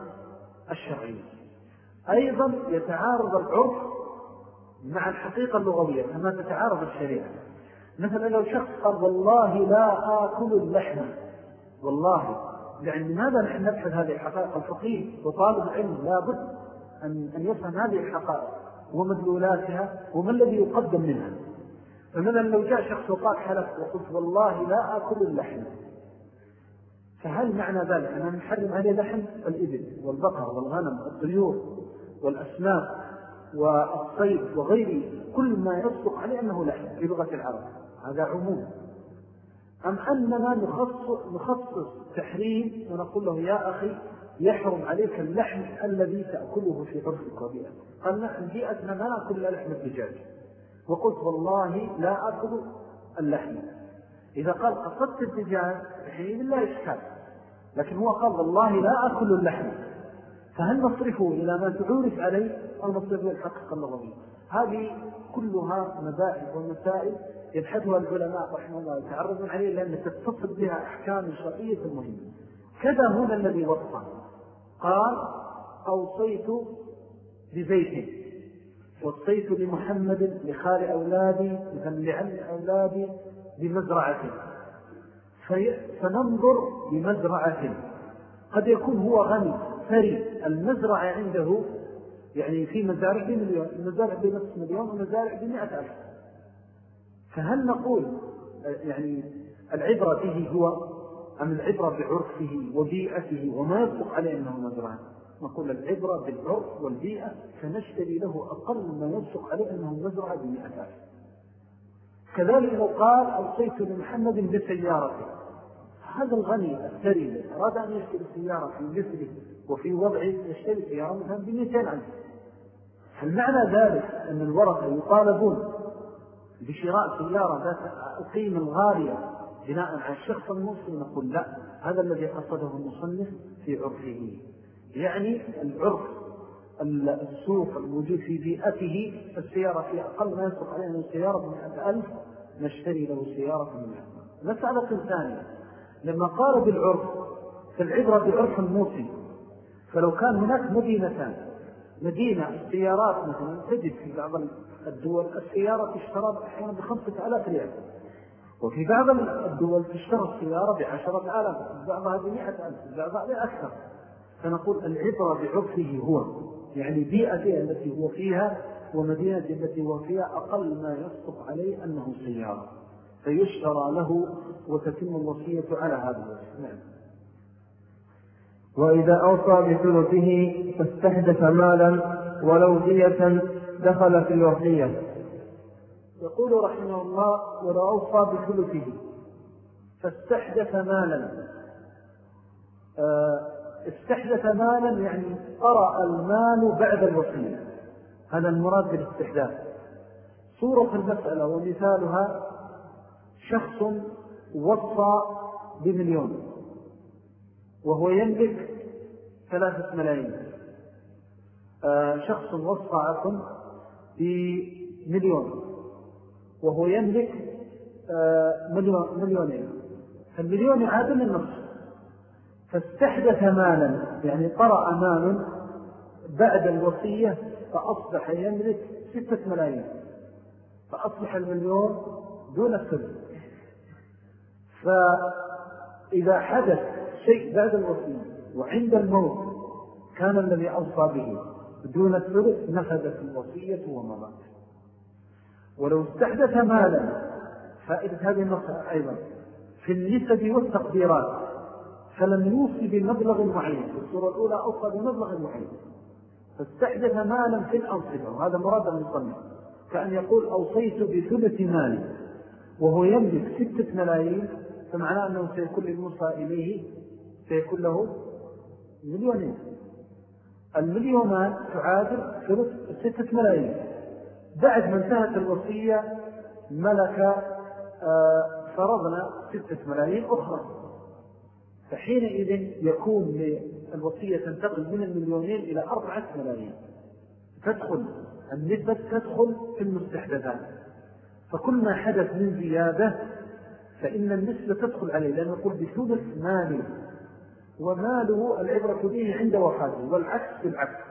الشرعية. أيضا يتعارض العرف مع الحقيقة اللغوية كما تتعارض الشريعة. مثلا لو شخص قال والله لا آكل اللحم والله يعني لماذا نحن نبحث هذه الحقائق؟ الفقيه وطالب العلم لابد أن, أن يفهم هذه الحقائق ومدلولاتها وما الذي يقدم منها. فمثلا لو جاء شخص وقال حلف وقلت والله لا أكل اللحم فهل معنى ذلك أننا نحرم عليه لحم؟ الإبل والبقر والغنم والطيور والأسماك والصيد وغيره كل ما يصدق عليه أنه لحم في لغة العرب. هذا عموم. أم أننا نخصص, نخصص تحريم ونقول له يا أخي يحرم عليك اللحم الذي تأكله في عرفك وبيئتك قال نحن بيئتنا لا نأكل لحم الدجاج. وقلت والله لا أكل اللحم. إذا قال قصدت الدجاج حين لا إشكال لكن هو قال والله لا أكل اللحم. فهل نصرفه إلى ما تعورف عليه أو نصرفه الحقيقة اللغوية هذه كلها مباحث ومسائل يبحثها العلماء رحمه الله يتعرضون عليه لأن تتصل بها أحكام شرعية مهمة كذا هنا الذي وصى. قال أوصيت ببيت وصيت لمحمد لخال أولادي لعم أولادي بمزرعة. فننظر بمزرعة. قد يكون هو غني ثري المزرعة عنده يعني في مزارع بمليون مزارع بنصف مليون ومزارع بمئة ألف. فهل نقول يعني العبرة به هو أم العبرة بعرفه وبيئته؟ وما يصدق عليه أنه مزرعة نقول العبرة بالعرف والبيئة فنشتري له أقل ما يصدق عليه أنه مزرعة بمئة ألف. كذلك لو قال أوصيت لمحمد بسيارته هذا الغني الثري أراد أن يشتري سيارة في مثله وفي وضعه يشتري سيارة مثلا بمئتين ألف. هل معنى ذلك أن الورثة يطالبون بشراء سيارة ذات القيمة الغالية بناء على الشخص المسلم نقول لا هذا الذي قصده المصنف في عرفه. يعني العرف السوق الموجود في بيئته السيارة في أقل ما يسوق علينا السيارة بمئة ألف نشتري له سيارة من مسألة ثانية لما قال بالعرف فالعبرة بعرف الموصي فلو كان هناك مدينتان مدينة السيارات مثلا تجد في بعض الدول السيارة تشترى أحيانا بخمسة ألاف ريال. وفي بعض الدول تشترى السيارة بعشرة آلاف بعضها بمئة ألف بعضها بأكثر. فنقول العبرة بعرفه هو يعني بيئته التي هو فيها ومدينة التي هو فيها أقل ما يصدق عليه أنه سيارة. فيشترى له وتتم الوصية على هذا الوصف نعم. وإذا أوصى بثلثه فاستحدث مالا ولو دية دخل في الوصية. يقول رحمه الله ولو أوصى بثلثه فاستحدث مالا. آه، استحدث مالا يعني قرأ المال بعد الوصية. هذا المراد بالاستحداث. صورة المسألة ومثالها شخص وصى بمليون. وهو يملك ثلاثة ملايين. آه، شخص وصى عفوا بمليون. وهو يملك آه، مليون مليونين. فالمليون يعادل النصف فاستحدث مالا يعني قرأ مال بعد الوصية فأصبح يملك ستة ملايين. فأصبح المليون دون الثلث فإذا حدث شيء بعد الوصية وعند الموت كان الذي أوصى به دون الثلث نفذت الوصية ومضت. ولو استحدث مالا فائدة هذه النصة أيضا في النسب والتقديرات فلم يوصي بمبلغ معين. في الصورة الأولى أوصى بمبلغ معين. فاستحدث مالا في الأنصبة وهذا مراد المصنف كأن يقول أوصيت بثلث مالي وهو يملك ستة ملايين فمعناه أنه سيكون للموصى إليه سيكون له مليونين. المليونان تعادل ثلث ستة ملايين. بعد ما انتهت الوصية ملك آه، فرضنا ستة ملايين أخرى. فحينئذ يكون الوصية تنتقل من المليونين إلى أربعة ملايين. تدخل النسبة تدخل في المستحدثات. فكل ما حدث من زيادة فإن النسبة تدخل عليه لأنه يقول بثلث مالي وماله العبرة به عند وفاته والعكس بالعكس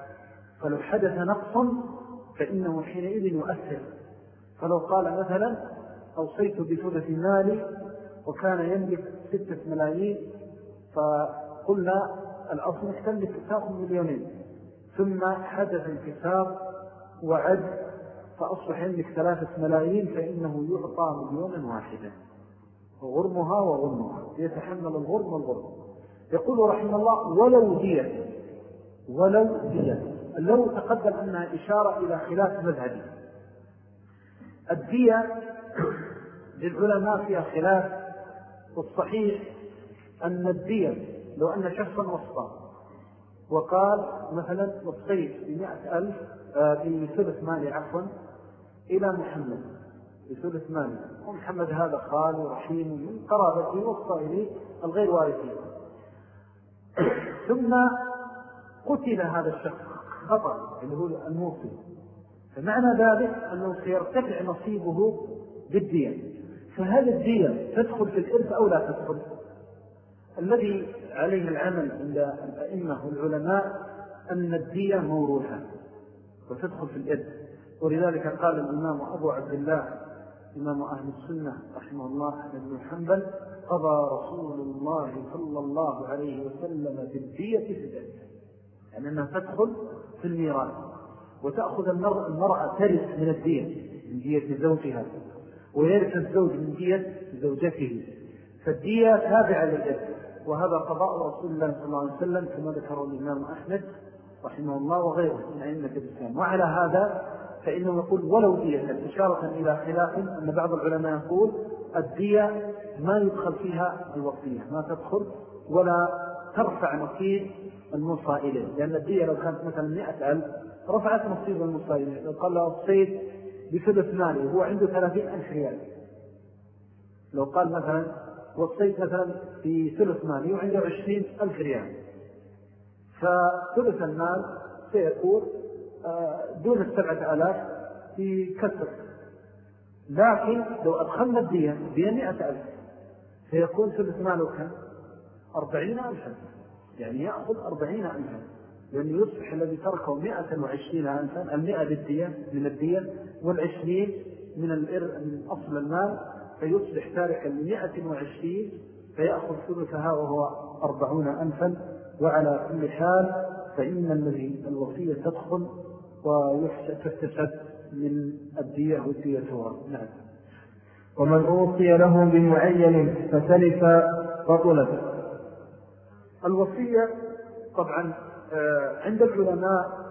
فلو حدث نقص فإنه حينئذ يؤثر. فلو قال مثلا أوصيت بثلث مالي وكان يملك ستة ملايين فقلنا الأصل محتمل تاخذ مليونين. ثم حدث انكسار وعد فأصبح عندك ثلاثة ملايين فإنه يعطى مليونا واحدا. غرمها وغرمها. يتحمل الغرم والغرم. يقول رحمه الله ولو دية ولو دية لو تقدم أنها إشارة إلى خلاف مذهبي. الدية للعلماء فيها خلاف والصحيح أن الدية لو أن شخصا وصى وقال مثلا وصيت بمئة ألف آه، بثلث مالي عفوا إلى محمد بثلث مالي. ومحمد هذا خال ورحيم من قرابته وصى إليه الغير وارثين. ثم قتل هذا الشخص خطأ اللي هو الموصي فمعنى ذلك أنه سيرتفع نصيبه بالدية. فهل الدية تدخل في الإرث أو لا تدخل؟ الذي عليه العمل عند الأئمة والعلماء أن الدية موروثة وتدخل في الإرث. ولذلك قال الإمام أبو عبد الله إمام أهل السنة رحمه الله بن حنبل قضى رسول الله صلى الله عليه وسلم بالدية في الإرث يعني أنها تدخل في الميراث. وتأخذ المرأة ترث من الدية من دية زوجها. ويرث الزوج من دية زوجته. فالدية تابعة للإرث وهذا قضاء رسول الله صلى الله عليه وسلم كما ذكره الإمام أحمد رحمه الله وغيره من أئمة الإسلام. وعلى هذا فإنه يقول ولو دية إشارة إلى خلاف أن بعض العلماء يقول الدية ما يدخل فيها الوصية ما تدخل ولا ترفع نصيب الموصى إليه لأن الدية لو كانت مثلا مئة ألف رفعت نصيب الموصى إليه لو قال له الصيد بثلث مالي وهو عنده ثلاثين ألف ريال. لو قال مثلا وصيت مثلا في ثلث مالي وعنده عشرين ألف ريال. فثلث المال سيكون آه، دون السبعة ألاف في كسر لكن لو أدخلنا الدية دية مئة ألف سيكون ثلث ماله كم أربعين ألفا. يعني يأخذ أربعين ألفا. لأنه يصبح الذي تركه مئة وعشرين ألفا المئة بالدية من الدية والعشرين من, من أصل المال فيصبح تاركا لمئة وعشرين فيأخذ ثلثها وهو أربعون ألفا. وعلى كل حال فإن الذي الوصية تدخل وتكتسب من الدية والدية نعم. ومن أوصي له بمعين فتلف بطلت الوصية طبعا آه، عند العلماء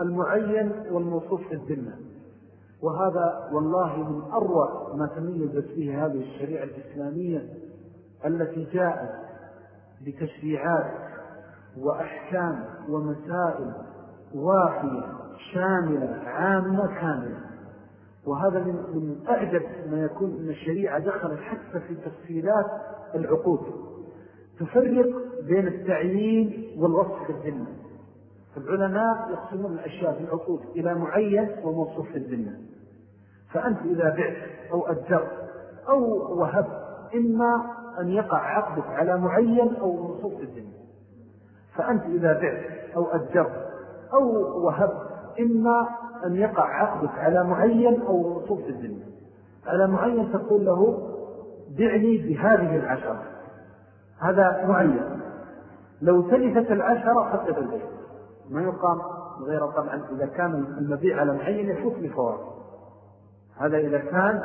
المعين والموصوف في الذمة. وهذا والله من أروع ما تميزت فيه هذه الشريعة الإسلامية التي جاءت بتشريعات وأحكام ومسائل وافية شاملة عامة كاملة. وهذا من, من أعجب ما يكون أن الشريعة دخلت حتى في تفصيلات العقود. تفرق بين التعيين والوصف الذمة. العلماء يقسمون الأشياء في العقود إلى معين وموصوف في الذمة. فأنت إذا بعت أو أجر أو وهب إما أن يقع عقدك على معين أو في الذمة. فأنت إذا بعت أو أجر أو وهب إما أن يقع عقدك على معين أو موصوف في الذمة. على معين تقول له دعني بهذه العشرة. هذا معين. لو تلفت العشرة فقد البيع. ما يقام غير طبعا إذا كان المبيع على معين يفوت بفوات هذا إذا كان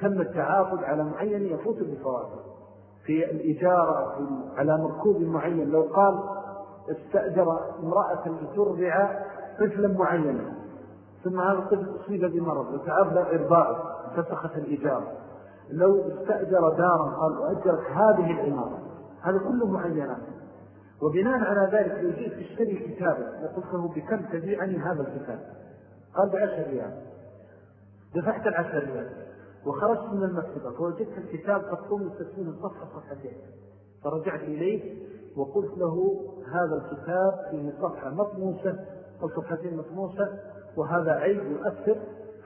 تم التعاقد على معين يفوت بفوات في الإجارة على مركوب معين. لو قال استأجر امرأة لترضع طفلا معينا. ثم هذا الطفل أصيب بمرض وتعرض إرضاءه فسخت الإجارة لو استأجر دارا قال أجرت هذه العمارة هذا كله معينات. وبناء على ذلك لو جئت تشتري كتابا وقلت له بكم تبيعني هذا الكتاب؟ قال بعشر ريال دفعت العشر ريال وخرجت من المكتبة. فوجدت الكتاب قد قوم تسمين الصفحة صفحتين فرجعت إليه وقلت له هذا الكتاب فيه صفحة مطموسة. أو صفحتين مطموسة وهذا عيب يؤثر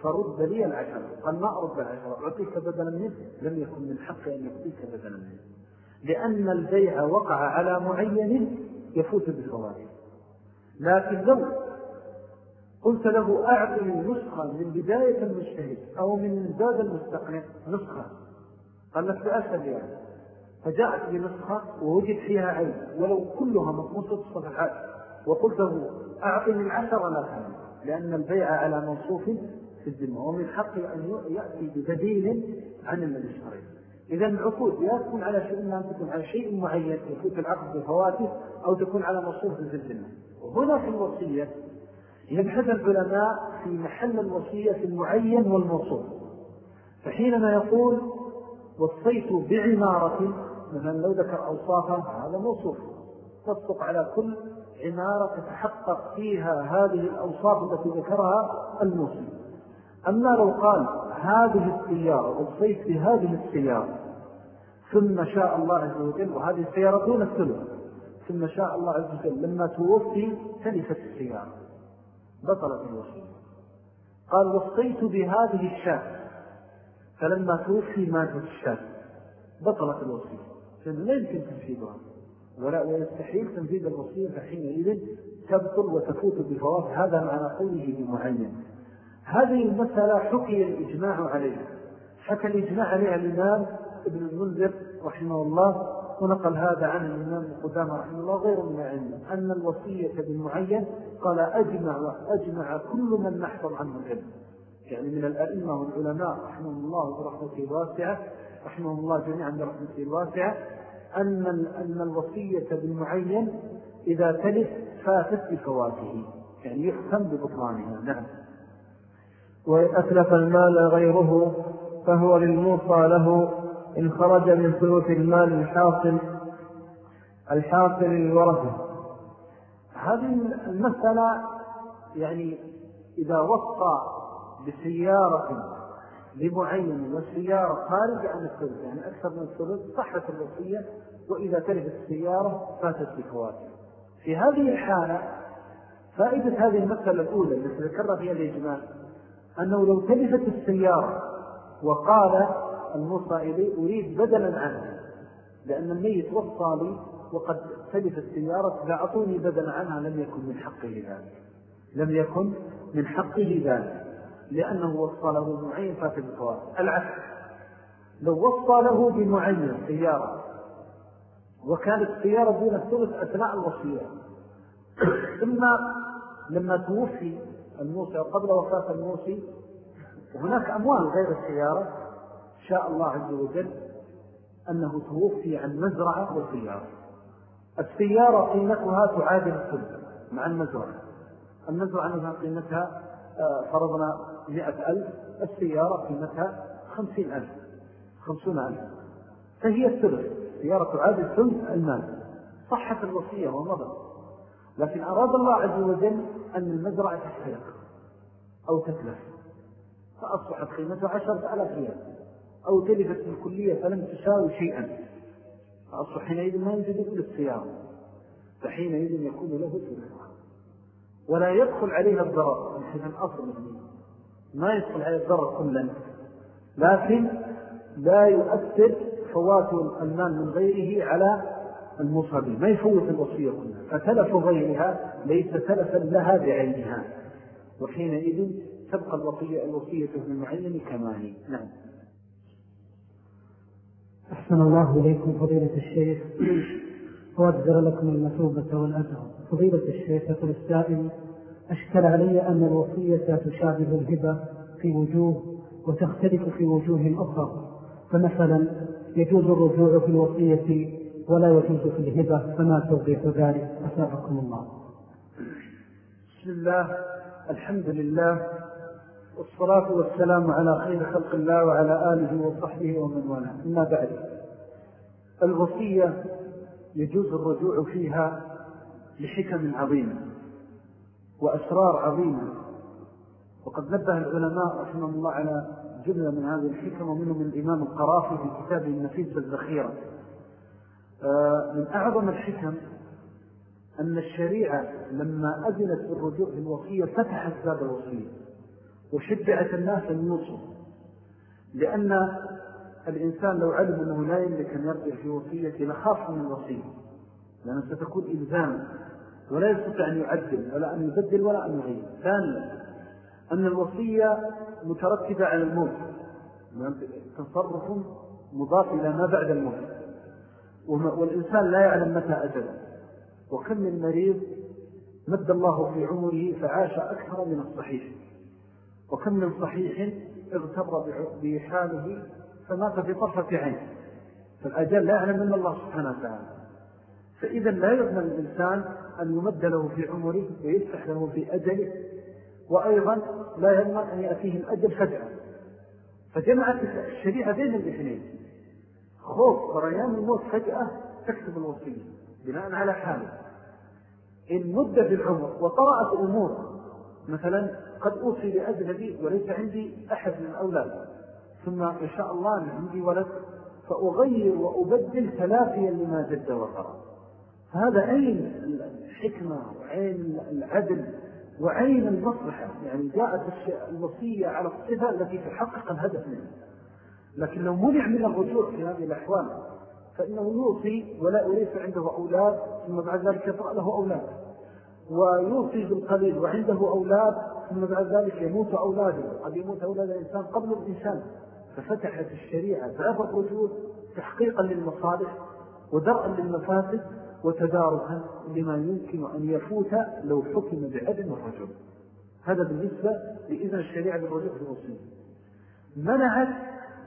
فرد لي العشر قال ما أرد العشر أعطيك بدلا منه. لم يكن من حق أن يعطيك بدلا منه. لأن البيع وقع على معين يفوت بفواده لكن لو قلت له أعطني نسخة من بداية المجتهد أو من زاد المستقنع نسخة. قال لك بأسل يعني فجاءت بنسخة ووجد فيها عين ولو كلها مطموسة الصفحات وقلت له أعطني العشر لا تعني لأن البيع على موصوف في الذمة ومن حقه أن يأتي بدليل عن الذي اشتريه إذا العقود لا تكون على شيء أن تكون على شيء معين يفوت العقد بفواته أو تكون على موصوف في الذمة. وهنا في الوصية يبحث العلماء في محل الوصية المعين والموصوف فحينما يقول وصيت بعمارة مثلا لو ذكر أوصافا هذا موصوف. تصدق على كل عمارة تتحقق فيها هذه الأوصاف التي ذكرها الموصي أما لو قال هذه السيارة وصيت بهذه السيارة ثم شاء الله عز وجل وهذه السيارة دون الثلث ثم شاء الله عز وجل لما توفي تلفت السيارة بطلت الوصية. قال وصيت بهذه الشاة فلما توفي ماتت الشاة بطلت الوصية. لا يمكن تنفيذها. ويستحيل تنفيذ الوصية فحينئذ تبطل وتفوت بفوات هذا معنى قوله بمعين هذه المسألة حكي الإجماع عليها. حكى الإجماع عليها الإمام ابن المنذر رحمه الله ونقل هذا عن الإمام القدامى رحمه الله غير من علم أن الوصية بالمعين قال أجمع وأجمع كل من نحفظ عنه العلم. يعني من الأئمة والعلماء رحمه الله برحمته الواسعة رحمه الله جميعا برحمته الواسعة أن, أن الوصية بالمعين إذا تلف فاتت بفواته يعني يحكم ببطلانها نعم. وإن أتلف المال غيره فهو للموصى له إن خرج من ثلث المال الحاصل الحاصل للورثة هذه المسألة يعني إذا وصى بسيارة لمعين والسيارة خارج عن الثلث يعني أكثر من الثلث صحة الوصية وإذا تلفت السيارة فاتت بفواته في هذه الحالة فائدة هذه المسألة الأولى التي ذكرنا فيها الإجماع أنه لو تلفت السيارة وقال الموصى إلي أريد بدلا عنها لأن الميت وصى لي وقد تلف السيارة فأعطوني بدلا عنها لم يكن من حقه ذلك. لم يكن من حقه ذلك. لأنه وصى له معين فات بالفوات العكس. لو وصى له بمعين سيارة وكانت السيارة دون الثلث أثناء الوصية. ثم لما توفي الموسى قبل وفاة الموسي وهناك أموال غير السيارة شاء الله عز وجل أنه توفي عن مزرعة وسيارة السيارة قيمتها تعادل الثلث مع المزرعة. المزرعة أنها قيمتها آه، فرضنا مئة ألف السيارة قيمتها خمسين ألف. خمسون ألف. فهي الثلث السيارة تعادل ثلث المال. صحة الوصية ومضى لكن أراد الله عز وجل أن المزرعة تحترق أو تتلف. فأصبحت قيمتها عشرة ألاف ريال. أو تلفت الكلية فلم تساوي شيئا. فأصبح حينئذ ما يوجد إلا السيارة. فحينئذ يكون له ثلث ولا يدخل عليها الضرر. من حيث الأصل ما يدخل عليها الضرر كلا لكن لا يؤثر فوات المال من غيره على المصابين. ما يفوت الوصية كلها. فتلف غيرها ليس تلفا لها بعينها. وحينئذ تبقى الوصية الوصية المعين كما هي نعم. أحسن الله إليكم فضيلة الشيخ. وأجزر لكم المثوبة والأجر فضيلة الشيخ يقول السائل أشكل علي أن الوصية تشابه الهبة في وجوه وتختلف في وجوه أخرى. فمثلا يجوز الرجوع في الوصية ولا يجوز في الهبة فما توضيح ذلك؟ أسابقكم الله. بسم الله الحمد لله والصلاة والسلام على خير خلق الله وعلى آله وصحبه ومن والاه. أما بعد الوصية يجوز الرجوع فيها لحكم عظيمة وأسرار عظيمة. وقد نبه العلماء رحمه الله على جملة من هذه الحكم ومنهم الإمام القرافي في كتابه النفيس الزخيرة آه، من أعظم الحكم أن الشريعة لما أذنت بالرجوع في الوصية فتحت باب الوصية وشجعت الناس أن يوصوا. لأن الإنسان لو علم أنه لا يملك أن يرجع في وصيته لخاف من الوصية لأنه ستكون إلزام ولا يستطيع أن يعدل ولا أن يبدل ولا أن يغير ثانيا أن الوصية مترتبة على الموت. تصرف مضاف إلى ما بعد الموت. والإنسان لا يعلم متى أجل. وكم من مريض مد الله في عمره فعاش أكثر من الصحيح. وكم من صحيح اغتر بحاله فمات بطرفة عين. فالأجل لا يعلم من الله سبحانه وتعالى. فإذا لا يضمن الإنسان أن يمد له في عمره ويفتح له في أجله وأيضا لا يضمن أن يأتيه الأجل فجأة. فجمعت الشريعة بين الاثنين. خوف وريان الموت فجأة تكتب الوصية بناء على حاله. إن مدة في العمر وطرأت أمور مثلا قد أوصي لأجل وليس عندي أحد من الأولاد ثم إن شاء الله عندي ولد فأغير وأبدل تلافيا لما جد وطرأ هذا عين الحكمة وعين العدل وعين المصلحة. يعني جاءت الوصية على الصفة التي تحقق الهدف منه لكن لو منع من الرجوع في هذه الأحوال فإنه يوصي ولا وليس عنده أولاد ثم بعد ذلك يطرأ له أولاد. ويوصي بالقليل وعنده أولاد ثم بعد ذلك يموت أولاده. قد يموت أولاد الإنسان قبل الإنسان. ففتحت الشريعة باب الرجوع تحقيقا للمصالح ودرءا للمفاسد. وتداركا لما يمكن أن يفوت لو حكم بعدم الرجوع هذا بالنسبة لإذن الشريعة بالرجوع في الوصية منعت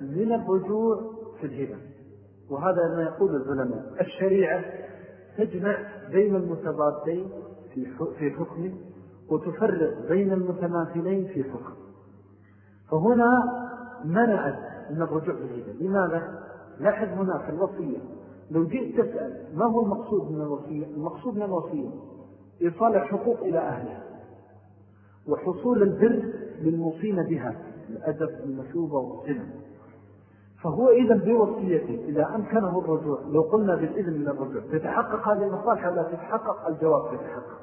من الرجوع في الهبة. وهذا ما يقول العلماء. الشريعة تجمع بين المتضادين في حكم وتفرق بين المتماثلين في حكم. فهنا منعت من الرجوع في الهبة. لماذا؟ لاحظ هنا في الوصية. لو جئت تسأل ما هو المقصود من الوصية؟ المقصود من الوصية إيصال الحقوق إلى أهلها وحصول البر للمصين بها الأدب المشوبة والسنة. فهو إذا بوصيته إذا أمكنه الرجوع لو قلنا بالإذن من الرجوع تتحقق هذه المصالحة ولا تتحقق؟ الجواب تتحقق.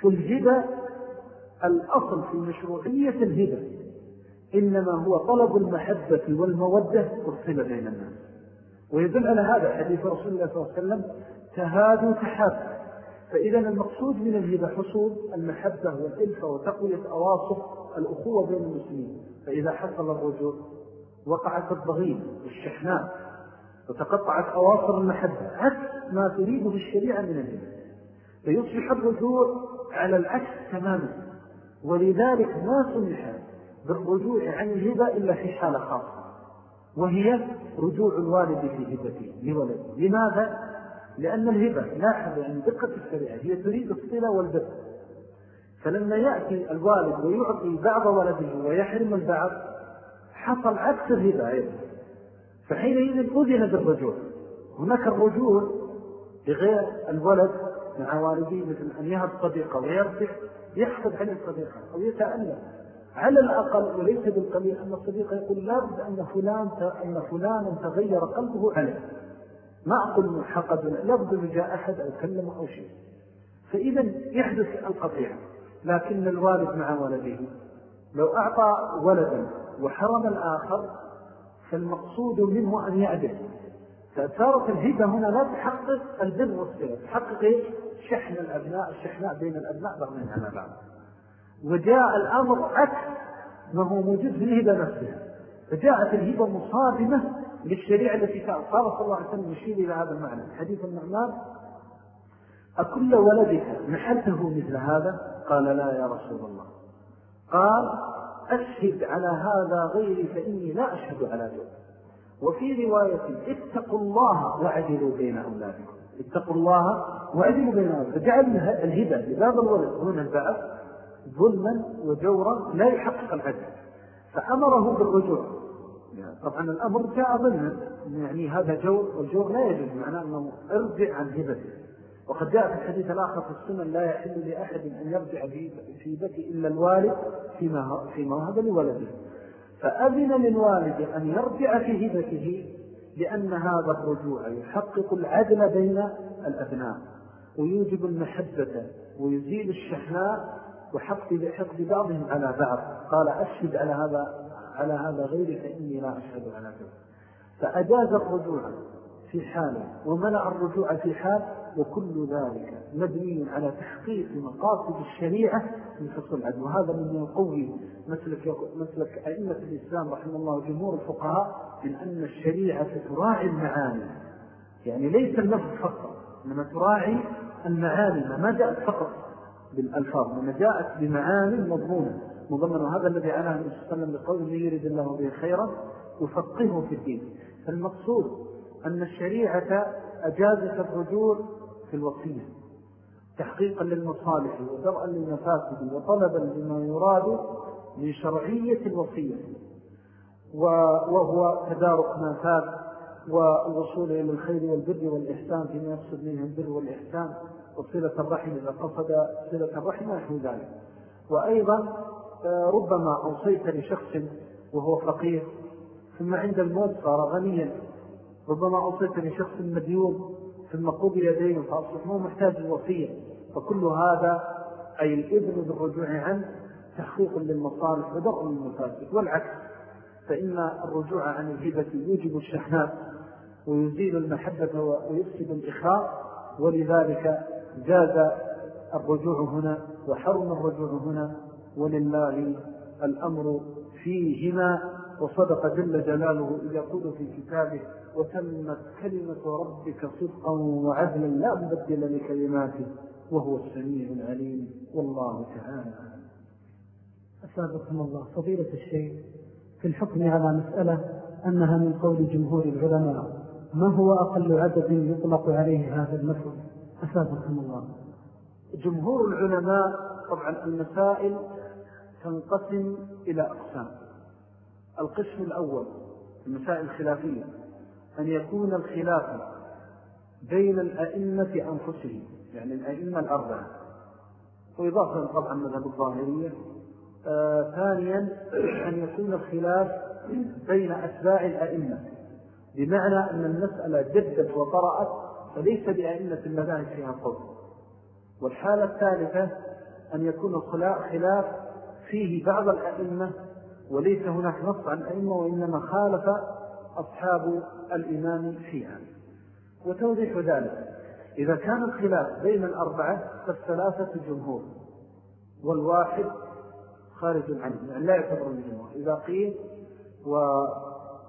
في الهبة الأصل في مشروعية الهبة إنما هو طلب المحبة والمودة والصلة بين الناس. ويدل على هذا حديث رسول الله صلى الله عليه وسلم تهادوا تحاب. فإذا المقصود من الهبة حصول المحبة والإلفة وتقوية أواصف الأخوة بين المسلمين. فإذا حصل الرجوع وقعت الضغيب والشحناء وتقطعت أواصر المحبة عكس ما تريده الشريعة من الهبة. فيصبح الرجوع على العكس تماما. ولذلك ما سمح بالرجوع عن الهبة إلا في حالة خاصة. وهي رجوع الوالد في هبته لولده. لماذا؟ لأن الهبة لاحظ يعني دقة الشريعة هي تريد الصلة والبر. فلما يأتي الوالد ويعطي بعض ولده ويحرم البعض حصل عكس الهبة أيضا. فحينئذ أذن بالرجوع. هناك الرجوع لغير الولد مع والديه مثل أن يهب صديقه ويرجع يحفظ عن الصديقة أو يتألم. على الأقل وليس بالقليل أن الصديق يقول لا بد أن فلان أن فلانا تغير قلبه عليه. ما أقول حقد لا بد جاء أحد أو كلمه أو شيء. فإذا يحدث القطيع لكن الوالد مع ولده. لو أعطى ولدا وحرم الآخر فالمقصود منه أن يعدل. فصارت الهبة هنا لا تحقق البر والصلة تحقق؟ شحن الأبناء الشحناء بين الأبناء بعضهم على بعض وجاء الأمر عكس ما هو موجود في الهبة نفسها. فجاءت الهبة مصادمة للشريعة التي قال صلى الله عليه وسلم يشير إلى هذا المعنى. حديث النعمان أكل ولدك نحلته مثل هذا؟ قال لا يا رسول الله. قال أشهد على هذا غيري فإني لا أشهد على ذلك. وفي رواية اتقوا الله وعدلوا بين أولادكم. اتقوا الله وعدلوا بين أولادكم. فجعل الهبة لباب الولد. هنا البعض ظلما وجورا لا يحقق العدل فأمره بالرجوع. طبعا الأمر جاء ظلما. يعني هذا جور والجور لا يجوز معناه أنه ارجع عن هبته. وقد جاء في الحديث الآخر في السنة لا يحل لأحد أن يرجع في هبته إلا الوالد فيما, فيما هذا لولده. فأذن للوالد أن يرجع في هبته لأن هذا الرجوع يحقق العدل بين الأبناء ويوجب المحبة ويزيل الشحناء وحقد حقد بعضهم على بعض. قال أشهد على هذا على هذا غيري فإني لا أشهد على ذلك فأجاز الرجوع في حال ومنع الرجوع في حال وكل ذلك مبني على تحقيق مقاصد الشريعة من فصل العدل. وهذا من يقوي مسلك, مسلك أئمة الإسلام رحمه الله وجمهور الفقهاء من أن الشريعة تراعي المعاني. يعني ليس اللفظ فقط إنما تراعي المعاني. ما جاءت فقط بالألفاظ إنما جاءت بمعاني مضمونة. مضمن هذا الذي عناه النبي صلى الله عليه وسلم بقول يريد الله به خيرا وفقهه في الدين. فالمقصود أن الشريعة أجازت الرجوع في الوصية تحقيقا للمصالح ودرءا للمفاسد وطلبا لما يراد من شرعية الوصية وهو تدارك ما فات والوصول إلى الخير والبر والإحسان فيما يقصد منه البر والإحسان. وصلة الرحم إذا قصد صلة الرحم نحو ذلك. وأيضا آه، ربما أوصيت لشخص وهو فقير ثم عند الموت صار غنيا. ربما أوصيت لشخص مديون ثم قضي يديه مو محتاج الوصية فكل هذا أي الإذن بالرجوع عنه تحقيق للمصالح ودرء للمفاسد. والعكس فإن الرجوع عن الهبة يوجب الشحناء ويزيل المحبة ويفسد الإخاء ولذلك جاز الرجوع هنا وحرم الرجوع هنا ولله الأمر فيهما. وصدق جل جلاله إذا يقول في كتابه وتمت كلمة ربك صدقا وعدلا لا مبدل لكلماته وهو السميع العليم. والله تعالى أسابقكم الله. فضيلة الشيء في الحكم على مسألة أنها من قول جمهور العلماء ما هو أقل عدد يطلق عليه هذا المثل أسابقكم الله. جمهور العلماء طبعا المسائل تنقسم إلى أقسام. القسم الأول المسائل الخلافية أن يكون الخلاف بين الأئمة أنفسهم يعني الأئمة الأربعة. وإضافة طبعا مذهب الظاهرية. آه ثانيا أن يكون الخلاف بين أتباع الأئمة بمعنى أن المسألة جدت وطرأت فليس بأئمة المذاهب فيها قول والحالة الثالثة أن يكون خلاف فيه بعض الأئمة وليس هناك نص عن الأئمة وإنما خالف أصحاب الإمام فيها. وتوضيح ذلك. إذا كان الخلاف بين الأربعة فالثلاثة جمهور والواحد خارج عنه يعني لا يعتبر الجمهور إذا قيل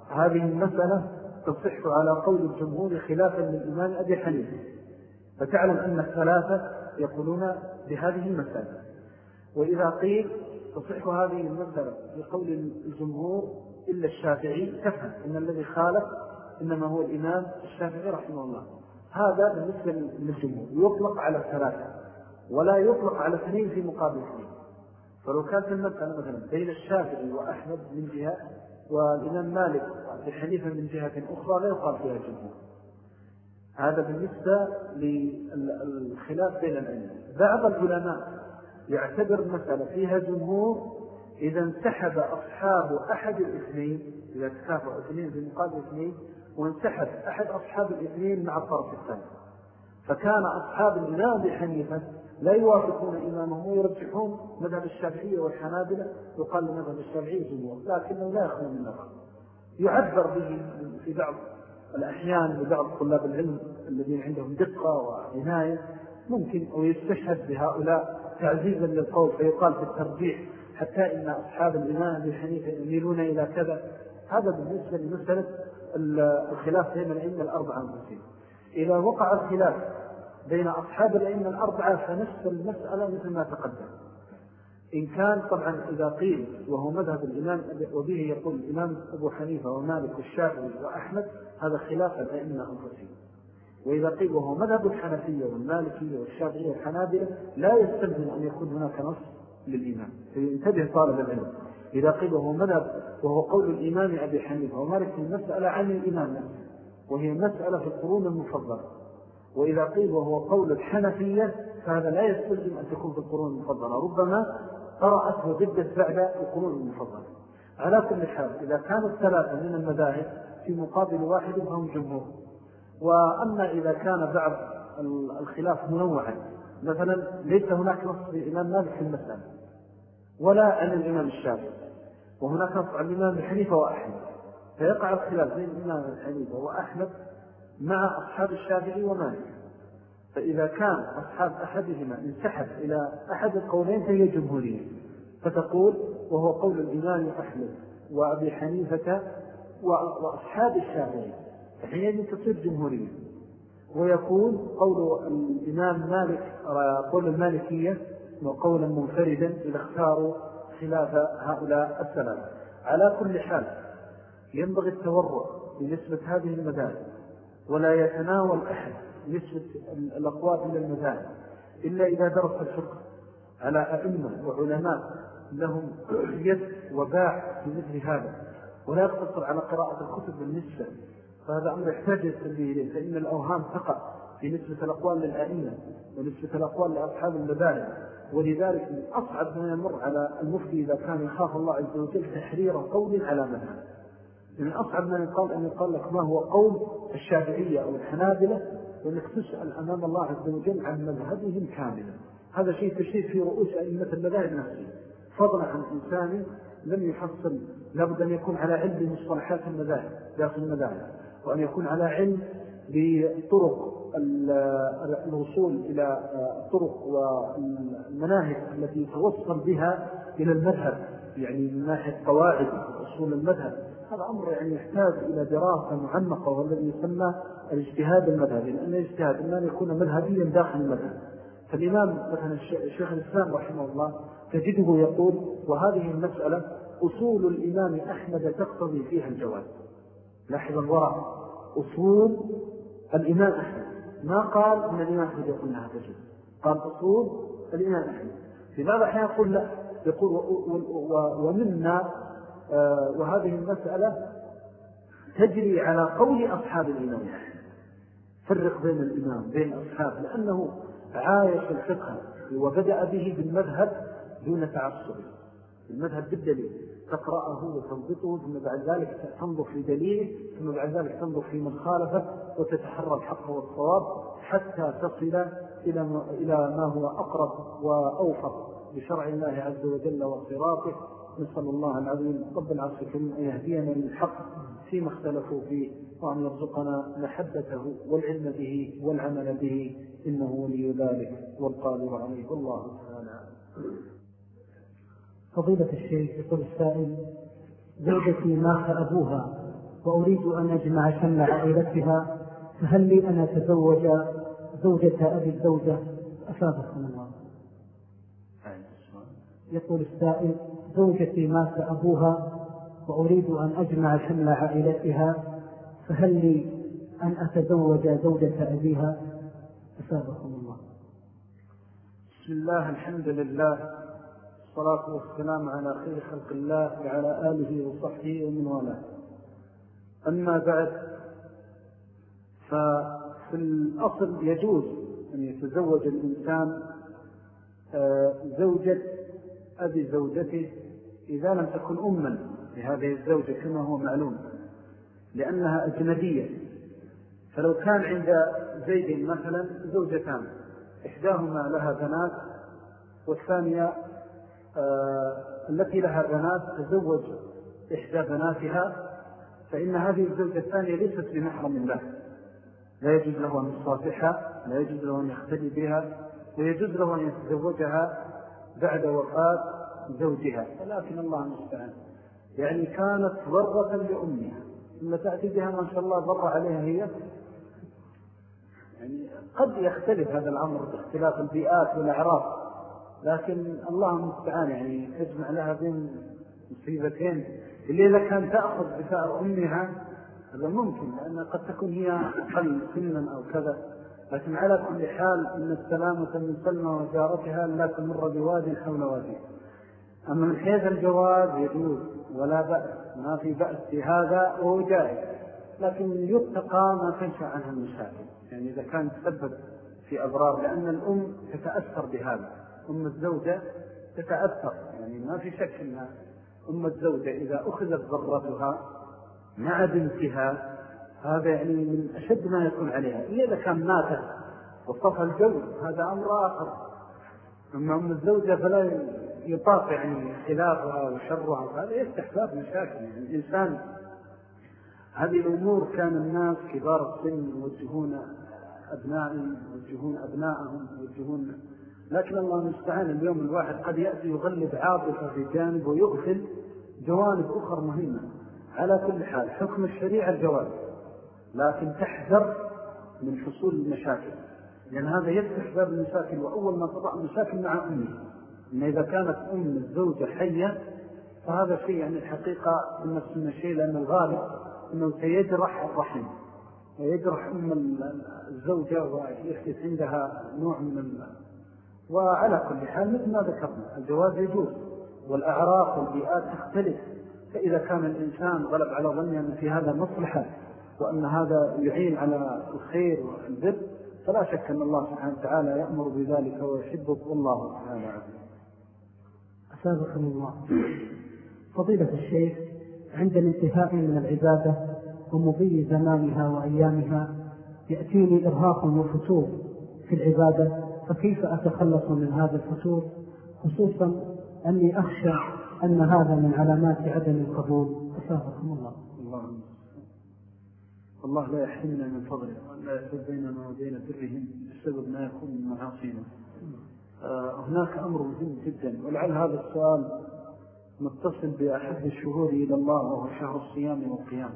هذه المسألة تصح على قول الجمهور خلافا للإمام أبي حنيفة. فتعلم أن الثلاثة يقولون بهذه المسألة. وإذا قيل تصح هذه المسألة بقول الجمهور إلا الشافعي تفهم. إن الذي خالف إنما هو الإمام الشافعي رحمه الله. هذا بالنسبة للجمهور. يطلق على الثلاثة. ولا يطلق على اثنين في مقابل اثنين. فلو كانت المسألة مثلا بين الشافعي وأحمد من جهة والإمام مالك وعبد الحنيفة من جهة أخرى لا يقال فيها الجمهور هذا بالنسبة للخلاف بين الأئمة بعض العلماء يعتبر المسألة فيها جمهور إذا انسحب أصحاب أحد الاثنين إذا تكافأ اثنين في مقابل اثنين وانسحب أحد أصحاب الاثنين مع الطرف الثاني. فكان أصحاب الإمام بحنيفة لا يوافقون إمامهم ويرجحون مذهب الشافعية والحنابلة يقال لمذهب الشافعية جمهور لكنه لا يخلو من نظر يعبر به في بعض الأحيان لبعض طلاب العلم الذين عندهم دقة وعناية ممكن أو يستشهد بهؤلاء تعزيزا للقول فيقال في الترجيح حتى إن أصحاب الإمام أبي حنيفة يميلون إلى كذا. هذا بالنسبة لمسألة الخلاف بين الأئمة الأربعة المسلمين. إذا وقع الخلاف بين أصحاب الأئمة الأربعة فنفس المسألة مثل ما تقدم. إن كان طبعا إذا قيل وهو مذهب الإمام وبه يقول الإمام أبو حنيفة ومالك والشافعي وأحمد هذا خلاف الأئمة أنفسهم وإذا قيل وهو مذهب الحنفية والمالكية والشافعية والحنابلة لا يستلزم أن يكون هناك نص للإمام. فينتبه طالب العلم. إذا قيل وهو مذهب وهو قول الإمام أبي حنيفة ومالك المسألة عن الإمام وهي مسألة في القرون المفضلة. وإذا قيل وهو قول الحنفية فهذا لا يستلزم أن تكون في القرون المفضلة ربما قرأت وجدت بعد القرون المفضلة. على كل حال إذا كانوا الثلاثة من المذاهب في مقابل واحد فهم جمهور. وأما إذا كان بعض الخلاف منوعا مثلا ليس هناك نص للإمام مالك في المسألة ولا عن الإمام الشافعي وهناك نص عن الإمام الحنيفة وأحمد. فيقع الخلاف بين الإمام الحنيفة وأحمد مع أصحاب الشافعي ومالك. فإذا كان أصحاب أحدهما انسحب إلى أحد القولين فهي جمهورية. فتقول وهو قول الإمام أحمد وأبي حنيفة وأصحاب الشافعي. فحين تصير جمهورية. ويكون قول الإمام مالك قول المالكية وقولا منفردا إذا اختاروا خلاف هؤلاء السلام على كل حال ينبغي التورع بنسبة هذه المذاهب. ولا يتناول أحد نسبة الأقوال إلى المذاهب إلا إذا درس الفقه على أئمة وعلماء لهم يد وباع في مثل هذا ولا يقتصر على قراءة الكتب بالنسبة فهذا أمر يحتاج يستنبيه إليه فإن الأوهام تقع في نسبة الأقوال للأئمة ونسبة الأقوال لأصحاب المذاهب ولذلك من أصعب ما يمر على المفتي إذا كان يخاف الله عز وجل تحرير قول على مذهب. من أصعب ما يقال أن يقال لك ما هو قول الشافعية أو الحنابلة وأنك تسأل أمام الله عز وجل عن مذهبهم كاملا. هذا شيء تشير في رؤوس أئمة المذاهب نفسه فضلا عن إنسان لم يحصل لابد أن يكون على علم بمصطلحات المذاهب داخل المذاهب وأن يكون على علم بطرق الوصول إلى الطرق والمناهج التي توصل بها إلى المذهب. يعني من ناحية قواعد أصول المذهب. هذا أمر يعني يحتاج إلى دراسة معمقة والذي يسمى الاجتهاد المذهبي لأن الاجتهاد إما أن يكون مذهبيا داخل المذهب. فالإمام مثلا الشيخ الإسلام رحمه الله تجده يقول وهذه المسألة أصول الإمام أحمد تقتضي فيها الجواز لاحظ الوراء أصول الإمام أحمد. ما قال أن الإمام أحمد يقول لها تجد قال أصول الإمام أحمد. بعض الأحيان يقول لا؟ يقول ومنا وهذه المسألة تجري على قول أصحاب الإمام فرق بين الإمام بين أصحاب لأنه عايش الفقه وبدأ به بالمذهب دون تعصب المذهب بالدليل تقرأه وتنضطه ثم بعد ذلك تنظر في دليله ثم بعد ذلك تنظر في من خالفه وتتحرى الحق والصواب حتى تصل إلى ما هو أقرب وأوفق بشرع الله عز وجل وصراطه. نسأل الله العظيم رب العرش الكريم أن يهدينا للحق فيما اختلفوا فيه وأن يرزقنا محبته والعلم به والعمل به. إنه ولي ذلك والقادر عليه. الله تعالى فضيلة الشيخ يقول السائل زوجتي مات أبوها وأريد أن أجمع شمل عائلتها فهل لي أن أتزوج زوجة أبي الزوجة؟ أفادكم الله. يقول السائل زوجتي مات أبوها وأريد أن أجمع شمل عائلتها فهل لي أن أتزوج زوجة أبيها؟ أسابقكم الله. بسم الله الحمد لله الصلاة والسلام على خير خلق الله وعلى آله وصحبه ومن والاه. أما بعد ففي الأصل يجوز أن يتزوج الإنسان آه، زوجة أبي زوجته إذا لم تكن أما لهذه الزوجة كما هو معلوم لأنها أجنبية. فلو كان عند زيد مثلا زوجتان إحداهما لها بنات والثانية آه التي لها بنات تزوج إحدى بناتها فإن هذه الزوجة الثانية ليست بمحرم له. لا يجوز له أن يصافحها لا يجوز له أن يختلي بها ويجوز له أن يتزوجها بعد وفاة زوجها ولكن الله المستعان. يعني كانت ضرة لأمها. ثم تأتي بها ما شاء الله ضر عليها هي. يعني قد يختلف هذا الأمر باختلاف البيئات والأعراض لكن الله المستعان. يعني تجمع لها بين مصيبتين. اللي إذا كان تأخذ بثار أمها. هذا ممكن لأن قد تكون هي أقل سنا أو كذا. لكن على كل حال إن السلامة من سلمة وجارتها لا تمر بواد حول وادي أما من حيث الجواز يجوز ولا بأس. ما في بأس في هذا وهو جائز. لكن يتقى ما تنشأ عنها المشاكل. يعني إذا كان تسبب في أضرار لأن الأم تتأثر بهذا. أم الزوجة تتأثر. يعني ما في شك أن أم الزوجة إذا أخذت ضرتها مع بنتها هذا يعني من أشد ما يكون عليها. إلا إذا كان ماتت وصف الجو هذا أمر آخر. أما أم الزوجة فلا يطاق يعني خلافها وشرها هذا يفتح باب مشاكل. يعني الإنسان هذه الأمور كان الناس كبار السن يوجهون أبنائهم يوجهون أبنائهم يوجهون لكن الله المستعان اليوم الواحد قد يأتي يغلب عاطفة في جانب ويغفل جوانب أخرى مهمة. على كل حال حكم الشريعة الجواز لكن تحذر من حصول المشاكل. لأن هذا يفتح باب المشاكل وأول ما تضع المشاكل مع أمه إن إذا كانت أم الزوجة حية فهذا شيء يعني الحقيقة نفس الشيء لأن الغالب أنه سيجرح الرحم. ويجرح أم الزوجة ويحدث عندها نوع من ال... وعلى كل حال مثل ما ذكرنا الجواز يجوز والأعراف والبيئات تختلف. فإذا كان الإنسان غلب على ظنه أن في هذا مصلحة وأن هذا يعين على الخير والبر فلا شك أن الله سبحانه وتعالى يأمر بذلك ويحبه والله سبحانه وتعالى أسابقا الله. فضيلة الشيخ عند الانتهاء من العبادة ومضي زمانها وأيامها يأتيني إرهاق وفتور في العبادة فكيف أتخلص من هذا الفتور؟ خصوصا أني أخشى أن هذا من علامات عدم القبول. أسابقكم الله. الله. الله لا يحرمنا من فضله ولا يحب بيننا وبين برهم بسبب ما يكون من معاصينا. هناك أمر مهم جدا ولعل هذا السؤال متصل بأحد الشهور إلى الله وهو شهر الصيام والقيام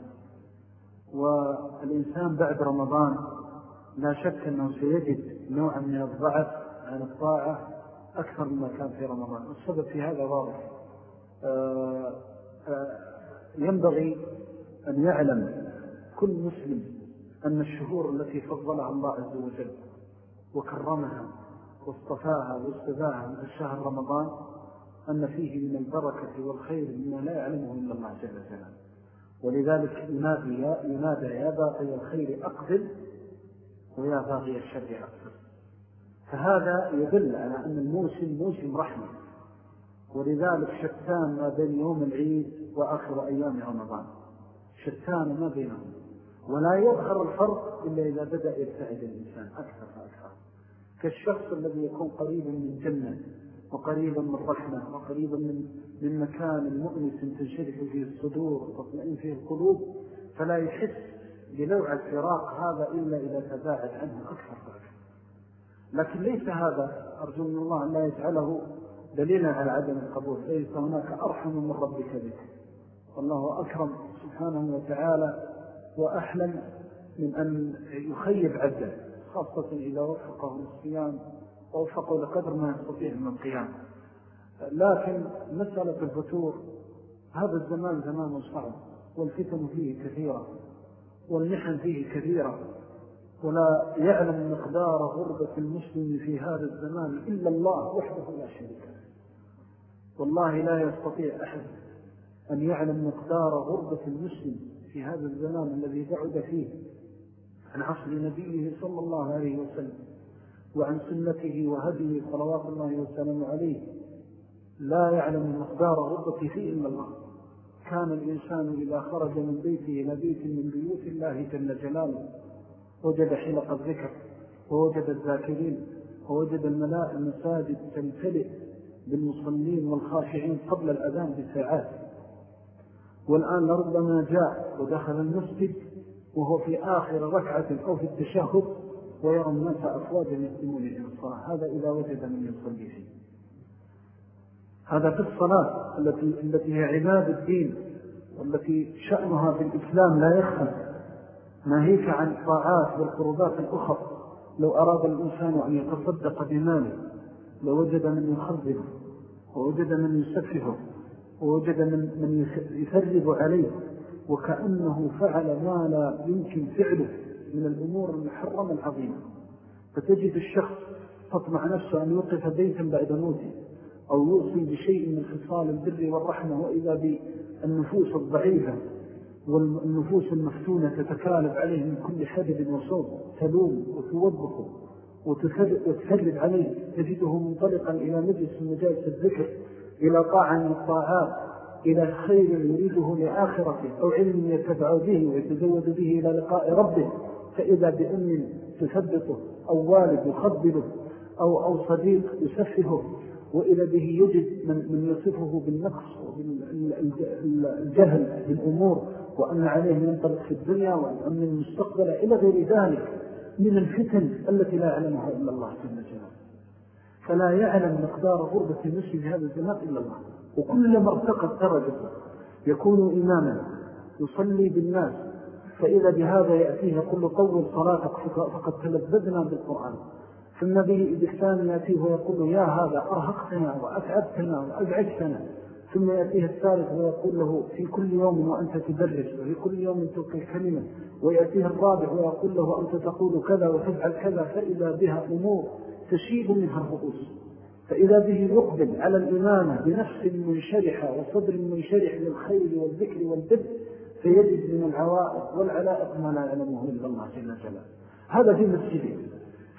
والإنسان بعد رمضان لا شك أنه سيجد نوعا من الضعف عن الطاعة أكثر مما كان في رمضان. والسبب في هذا واضح. آه، آه، ينبغي أن يعلم كل مسلم أن الشهور التي فضلها الله عز وجل وكرمها واصطفاها واستفاها من الشهر رمضان أن فيه من البركة والخير مما لا يعلمه إلا الله جل جلاله. ولذلك ينادي يا, ينادى يا باقي الخير أقبل ويا باقي الشر أقبل. فهذا يدل على أن الموسم موسم رحمة. ولذلك شتان ما بين يوم العيد وآخر أيام رمضان. شتان ما بينهم. ولا يظهر الفرق إلا إذا بدأ يبتعد الإنسان أكثر فأكثر. كالشخص الذي يكون قريبا من جنة وقريبا من رحمة وقريبا من, من مكان مؤنس تنشرح فيه الصدور وتطمئن فيه القلوب فلا يحس بنوع الفراق هذا إلا إذا تباعد عنه أكثر فأكثر لكن ليس هذا أرجو من الله أن لا يجعله دليلا على عدم القبول. ليس هناك أرحم من ربك بك. والله أكرم سبحانه وتعالى وأحلم من أن يخيب عبده. خاصة إذا وفقه للصيام ووفقه لقدر ما يستطيع من القيام. لكن مسألة الفتور هذا الزمان زمان صعب والفتن فيه كثيرة والنحن فيه كثيرة ولا يعلم مقدار غربة المسلم في هذا الزمان إلا الله وحده لا شريك والله لا يستطيع أحد أن يعلم مقدار غربة المسلم في هذا الزمان الذي بعد فيه. عن عصر نبيه صلى الله عليه وسلم وعن سنته وهديه صلوات الله وسلم عليه. لا يعلم مقدار غربة فيه إلا الله. كان الإنسان إذا خرج من بيته إلى بيت من بيوت الله جل جلاله وجد حلق الذكر ووجد الذاكرين ووجد الملاء المساجد تمتلئ بالمصلين والخاشعين قبل الأذان بساعات. والآن لربما جاء ودخل المسجد وهو في آخر ركعة أو في التشهد ويرى الناس أفواجا يسلمون إلى الصلاة هذا إذا وجد من يصلي فيه. هذا في الصلاة التي, التي هي عباد الدين والتي شأنها في الإسلام لا يخفى. ناهيك عن الطاعات والقربات الأخرى. لو أراد الإنسان أن يتصدق بماله لوجد من يخربه ووجد من يسفهه ووجد من, من يثرب عليه. وكأنه فعل ما لا يمكن فعله من الأمور المحرمة العظيمة. فتجد الشخص تطمع نفسه أن يوقف بيتا بعد موته أو يوصي بشيء من خصال البر والرحمة وإذا بالنفوس الضعيفة والنفوس المفتونة تتكالب عليه من كل حدب وصوب تلوم وتوبخه وتثرب عليه تجده منطلقا إلى مجلس مجالس الذكر إلى طاعة من الطاعات إلى خير يريده لآخرته أو علم يتبع به ويتزود به إلى لقاء ربه. فإذا بأم تثبته أو والد يخبله أو, أو صديق يسفهه وإذا به يجد من, من يصفه بالنقص وبالجهل بالأمور وأن عليه ينطلق في الدنيا وأن المستقبل إلى غير ذلك من الفتن التي لا يعلمها إلا الله جل جلاله. فلا يعلم مقدار غربة المسلم في هذا الزمان إلا الله. وكلما ارتقت درجته يكون إماما يصلي بالناس. فإذا بهذا يأتيه يقول طول صلاتك فقد تلبدنا بالقرآن. ثم به يأتيه ويقول يا هذا أرهقتنا وأتعبتنا وأزعجتنا ثم يأتيه الثالث ويقول له في كل يوم وأنت تدرس وفي كل يوم تلقي كلمة ويأتيه الرابع ويقول له أنت تقول كذا وتفعل كذا فإذا بها أمور تشيب منها الرؤوس. فإذا به يقبل على الإمامة بنفس منشرحة وصدر منشرح للخير والذكر والبد فيجد من العوائق والعلائق ما لا يعلمه إلا الله جل جلاله. هذا في مسجده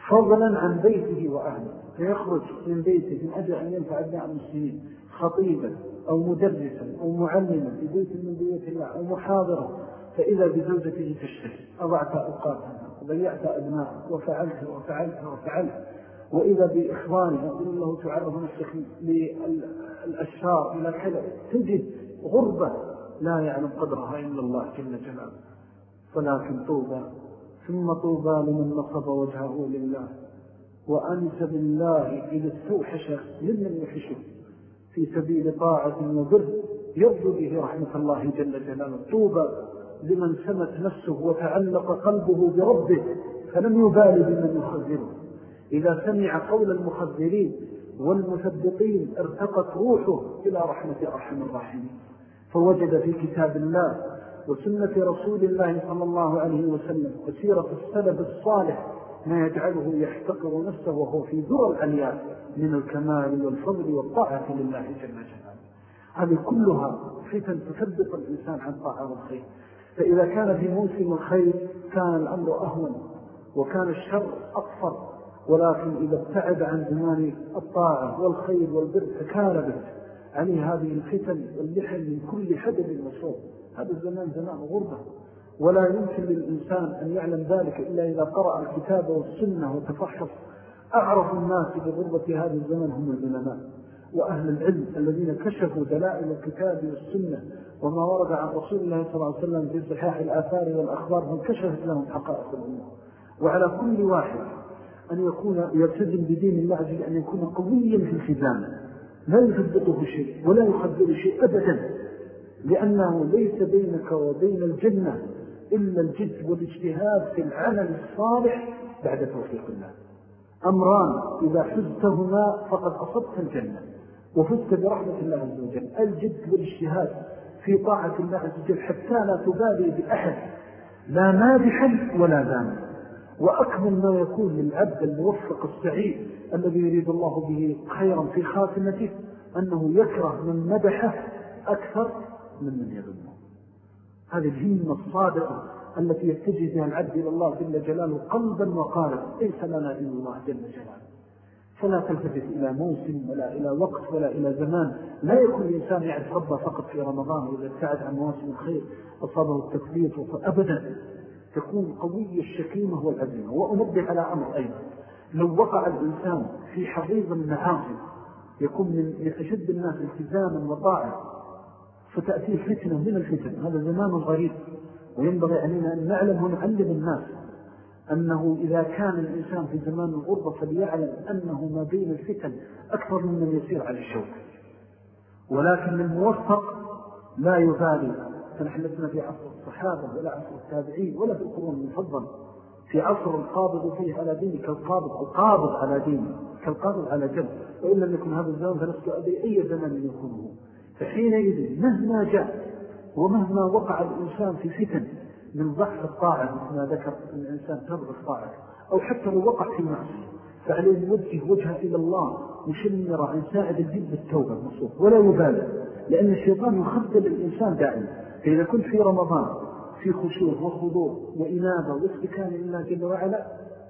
فضلا عن بيته وأهله. فيخرج من بيته من أجل أن ينفع أبناء المسلمين. خطيبا أو مدرسا أو معلما في بيت من بيوت الله أو محاضرة فإذا بزوجته تشتري أضعت أوقاتها وضيعت أبناءك وفعلت وفعلت وفعلت. وإذا بإخوانها يقول الله تعرف نفسك للأشهار إلى كذا تجد غربة لا يعلم قدرها إلا الله جل جلاله. ولكن طوبى ثم طوبى لمن نصب وجهه لله. وأنس بالله إذا استوحش لمن يحشه في سبيل طاعة وبر يرجو به رحمة الله جل جلاله. طوبى لمن سمت نفسه وتعلق قلبه بربه فلم يبالي بمن يخذره إذا سمع قول المخذرين والمثبطين ارتقت روحه إلى رحمة أرحم الراحمين. فوجد في كتاب الله وسنة رسول الله صلى الله عليه وسلم وسيرة السلب الصالح ما يجعله يحتقر نفسه وهو في ذر العلياء من الكمال والفضل والطاعة لله جل جلاله. هذه كلها فتن تثبت الإنسان عن طاعة والخير فإذا كان في موسم الخير كان الأمر أهون وكان الشر أكثر ولكن إذا ابتعد عن زمان الطاعة والخير والبر تكالبت عليه هذه الفتن واللحن من كل حدب وصوب. هذا الزمان زمان غربة. ولا يمكن للإنسان أن يعلم ذلك إلا إذا قرأ الكتاب والسنة وتفحص. أعرف الناس بغربة هذا الزمن هم العلماء وأهل العلم الذين كشفوا دلائل الكتاب والسنة وما ورد عن رسول الله صلى الله عليه وسلم في صحاح الآثار والأخبار هم كشفت لهم حقائق الأمور وعلى كل واحد أن يكون يلتزم بدين الله أجل أن يكون قويا في الخزانة. لا يثبته شيء ولا يخبر شيء أبدا لأنه ليس بينك وبين الجنة إلا الجد والاجتهاد في العمل الصالح بعد توفيق الله. أمران إذا حزتهما فقد أصبت الجنة وفزت برحمة الله عز وجل. الجد والاجتهاد في طاعة الله عز وجل حتى لا تبالي بأحد لا مادحا ولا ذاما وأكمل ما يكون للعبد الموفق السعيد الذي يريد الله به خيرا في خاتمته أنه يكره من مدحه أكثر من من يذنه هذه الهمة الصادقة التي يتجه بها العبد إلى الله جل جلاله قلبا وقالا ليس لنا إلا الله جل جلاله. فلا تلتفت إلى موسم ولا إلى وقت ولا إلى زمان. لا يكون الإنسان يعرف ربه فقط في رمضان وإذا ابتعد عن مواسم الخير أصابه التكليف أبدا. تكون قوية الشكيمة والعزيمة وأنبه على أمر أيضا. لو وقع الإنسان في حضيض المعاصي يكون من أشد الناس التزاما وطاعة فتأتي فتنة من الفتن. هذا زمان غريب. وينبغي علينا أن نعلم ونعلم الناس أنه إذا كان الإنسان في زمان الغربة فليعلم أنه ما بين الفتن أكثر من يسير على الشوك. ولكن الموفق لا يبالي فنحن لسنا في عصر الصحابة ولا عصر التابعين ولا في القرون المفضل في عصر القابض فيه على ديني كالقابض القابض على ديني كالقابض على جد. وإن لم يكن هذا الزمان فنسك أبي أي زمان يكونه. فحينئذ مهما جاء ومهما وقع الإنسان في فتن من ضعف الطاعة مثل ما ذكر الإنسان تضعف الطاعة أو حتى لو وقع في معصية فعليه يوجه وجهه إلى الله مشمرة عن ساعد الجد بالتوبة المصوف ولا يبالي لأن الشيطان يخذل الإنسان دائما. فإذا كنت في رمضان في خشوع وخضوع وإنابة واستكان لله جل وعلا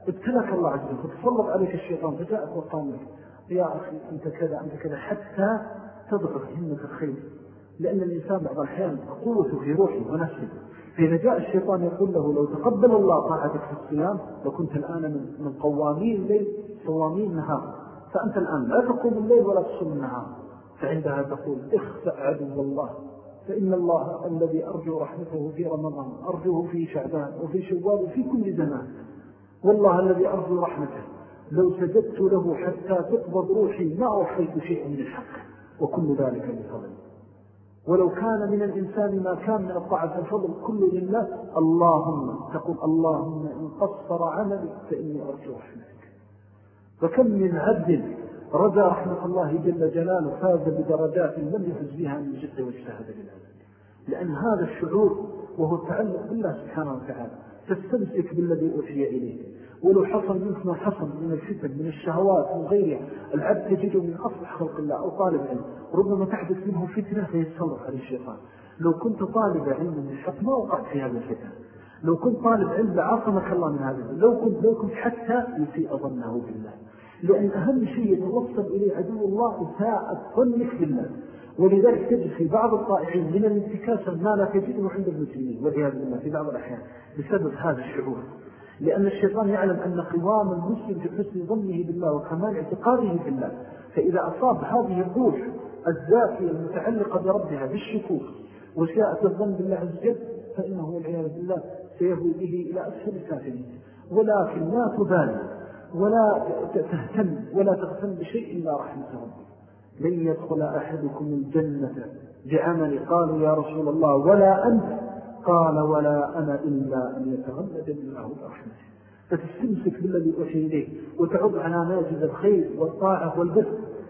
ابتلك الله عز وجل فتسلط عليك الشيطان فجاءك وقامك يا أخي أنت كذا أنت كذا حتى تضعف همة الخير. لأن الإنسان بعض الأحيان قوته في روحه ونفسه. فإذا جاء الشيطان يقول له لو تقبل الله طاعتك في الصيام لكنت الآن من, من قوامين الليل صوامين نهار فأنت الآن لا تقوم الليل ولا تصوم النهار. فعندها تقول اخفأ عدو الله. فإن الله الذي أرجو رحمته في رمضان أرجوه في شعبان وفي شوال وفي كل زمان. والله الذي أرجو رحمته. لو سجدت له حتى تقبض روحي ما أوحيت شيئا من الحق. وكل ذلك بفضل ولو كان من الإنسان ما كان من الطاعة الفضل كله لله اللهم تقول اللهم إن قصر عملي فإني أرجو رحمتك. فكم من عبد رجى رحمة الله جل جلاله فاز بدرجات لم يفز بها من جد واجتهد لله لأن هذا الشعور وهو التعلق بالله سبحانه وتعالى تستمسك بالذي أوحي إليه. ولو حصل منك ما حصل من الفتن من الشهوات من غيرها العبد تجده من أصلح خلق الله أو طالب علم. ربما تحدث منه فتنة فيتصرف على الشيطان. لو كنت طالب علم من الحق ما وقعت في هذا الفتن لو كنت طالب علم لعاصمك الله من هذا. لو كنت, لو كنت حتى يسيء ظنه بالله. لأن أهم شيء يتوصل إليه عدو الله إساءة ظنك بالله ولذلك تجد في بعض الطائعين من الانتكاسة ما لا تجده عند المسلمين والعياذ بالله في بعض الأحيان بسبب هذا الشعور. لأن الشيطان يعلم أن قوام المسلم في حسن ظنه بالله وكمال اعتقاده بالله. فإذا أصاب هذه الروح الزاكية المتعلقة بربها بالشكوك وشاءت الظن بالله عز وجل فإنه والعياذ بالله سيهوي به إلى أسفل سافلين ولكن لا تبالي ولا تهتم ولا تغتم بشيء إلا رحمة ربك. لن يدخل أحدكم الجنة بعمل قالوا يا رسول الله ولا أنت؟ قال ولا أنا إلا أن يتغلد الله برحمته. فتستمسك بالذي أحي إليه وتعض على ناجز الخير والطاعة والبر.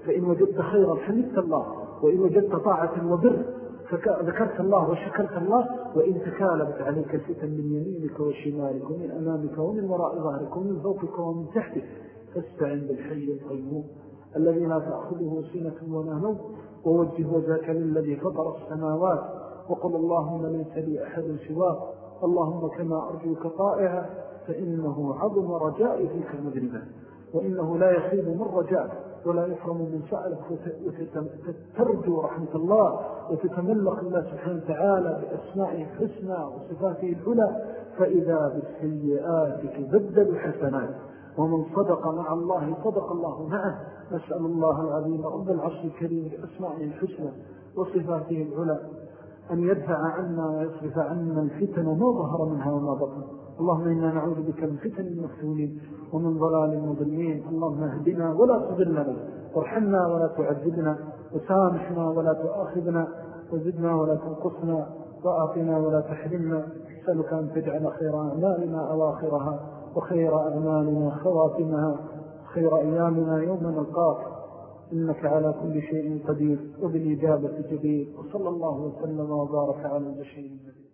فإن وجدت خيرا حمدت الله وإن وجدت طاعة وبر فذكرت الله وشكرت الله وإن تكالبت عليك الفتن من يمينك وشمالك ومن أمامك ومن وراء ظهرك ومن فوقك ومن تحتك فاستعن بالحي القيوم الذي لا تأخذه سنة ولا نوم ووجه وجهك للذي فطر السماوات وقل اللهم ليس لي أحد سواك اللهم كما أرجوك طائعا فإنه عظم رجائي فيك وإنه لا يخيب من رجاء ولا يحرم من سألك وتترجو رحمة الله وتتملق الله سبحانه وتعالى بأسمائه الحسنى وصفاته العلى فإذا بالسيئات تبدل حسنات ومن صدق مع الله صدق الله معه. نسأل الله العظيم رب العرش الكريم بأسمائه الحسنى وصفاته العلى أن يدفع عنا ويصرف عنا الفتن ما ظهر منها وما بطن. اللهم إنا نعوذ بك من فتن المفتونين ومن ضلال المضلين. اللهم اهدنا ولا تضلنا وارحمنا ولا تعذبنا وسامحنا ولا تؤاخذنا وزدنا ولا تنقصنا وآطنا ولا تحرمنا. أسألك أن تجعل خير أعمالنا أواخرها وخير أعمالنا خواتمها خير أيامنا يوم نلقاك. إنك على كل شيء قدير وبالإجابة جديد وصلى الله وسلم وبارك على البشير النبي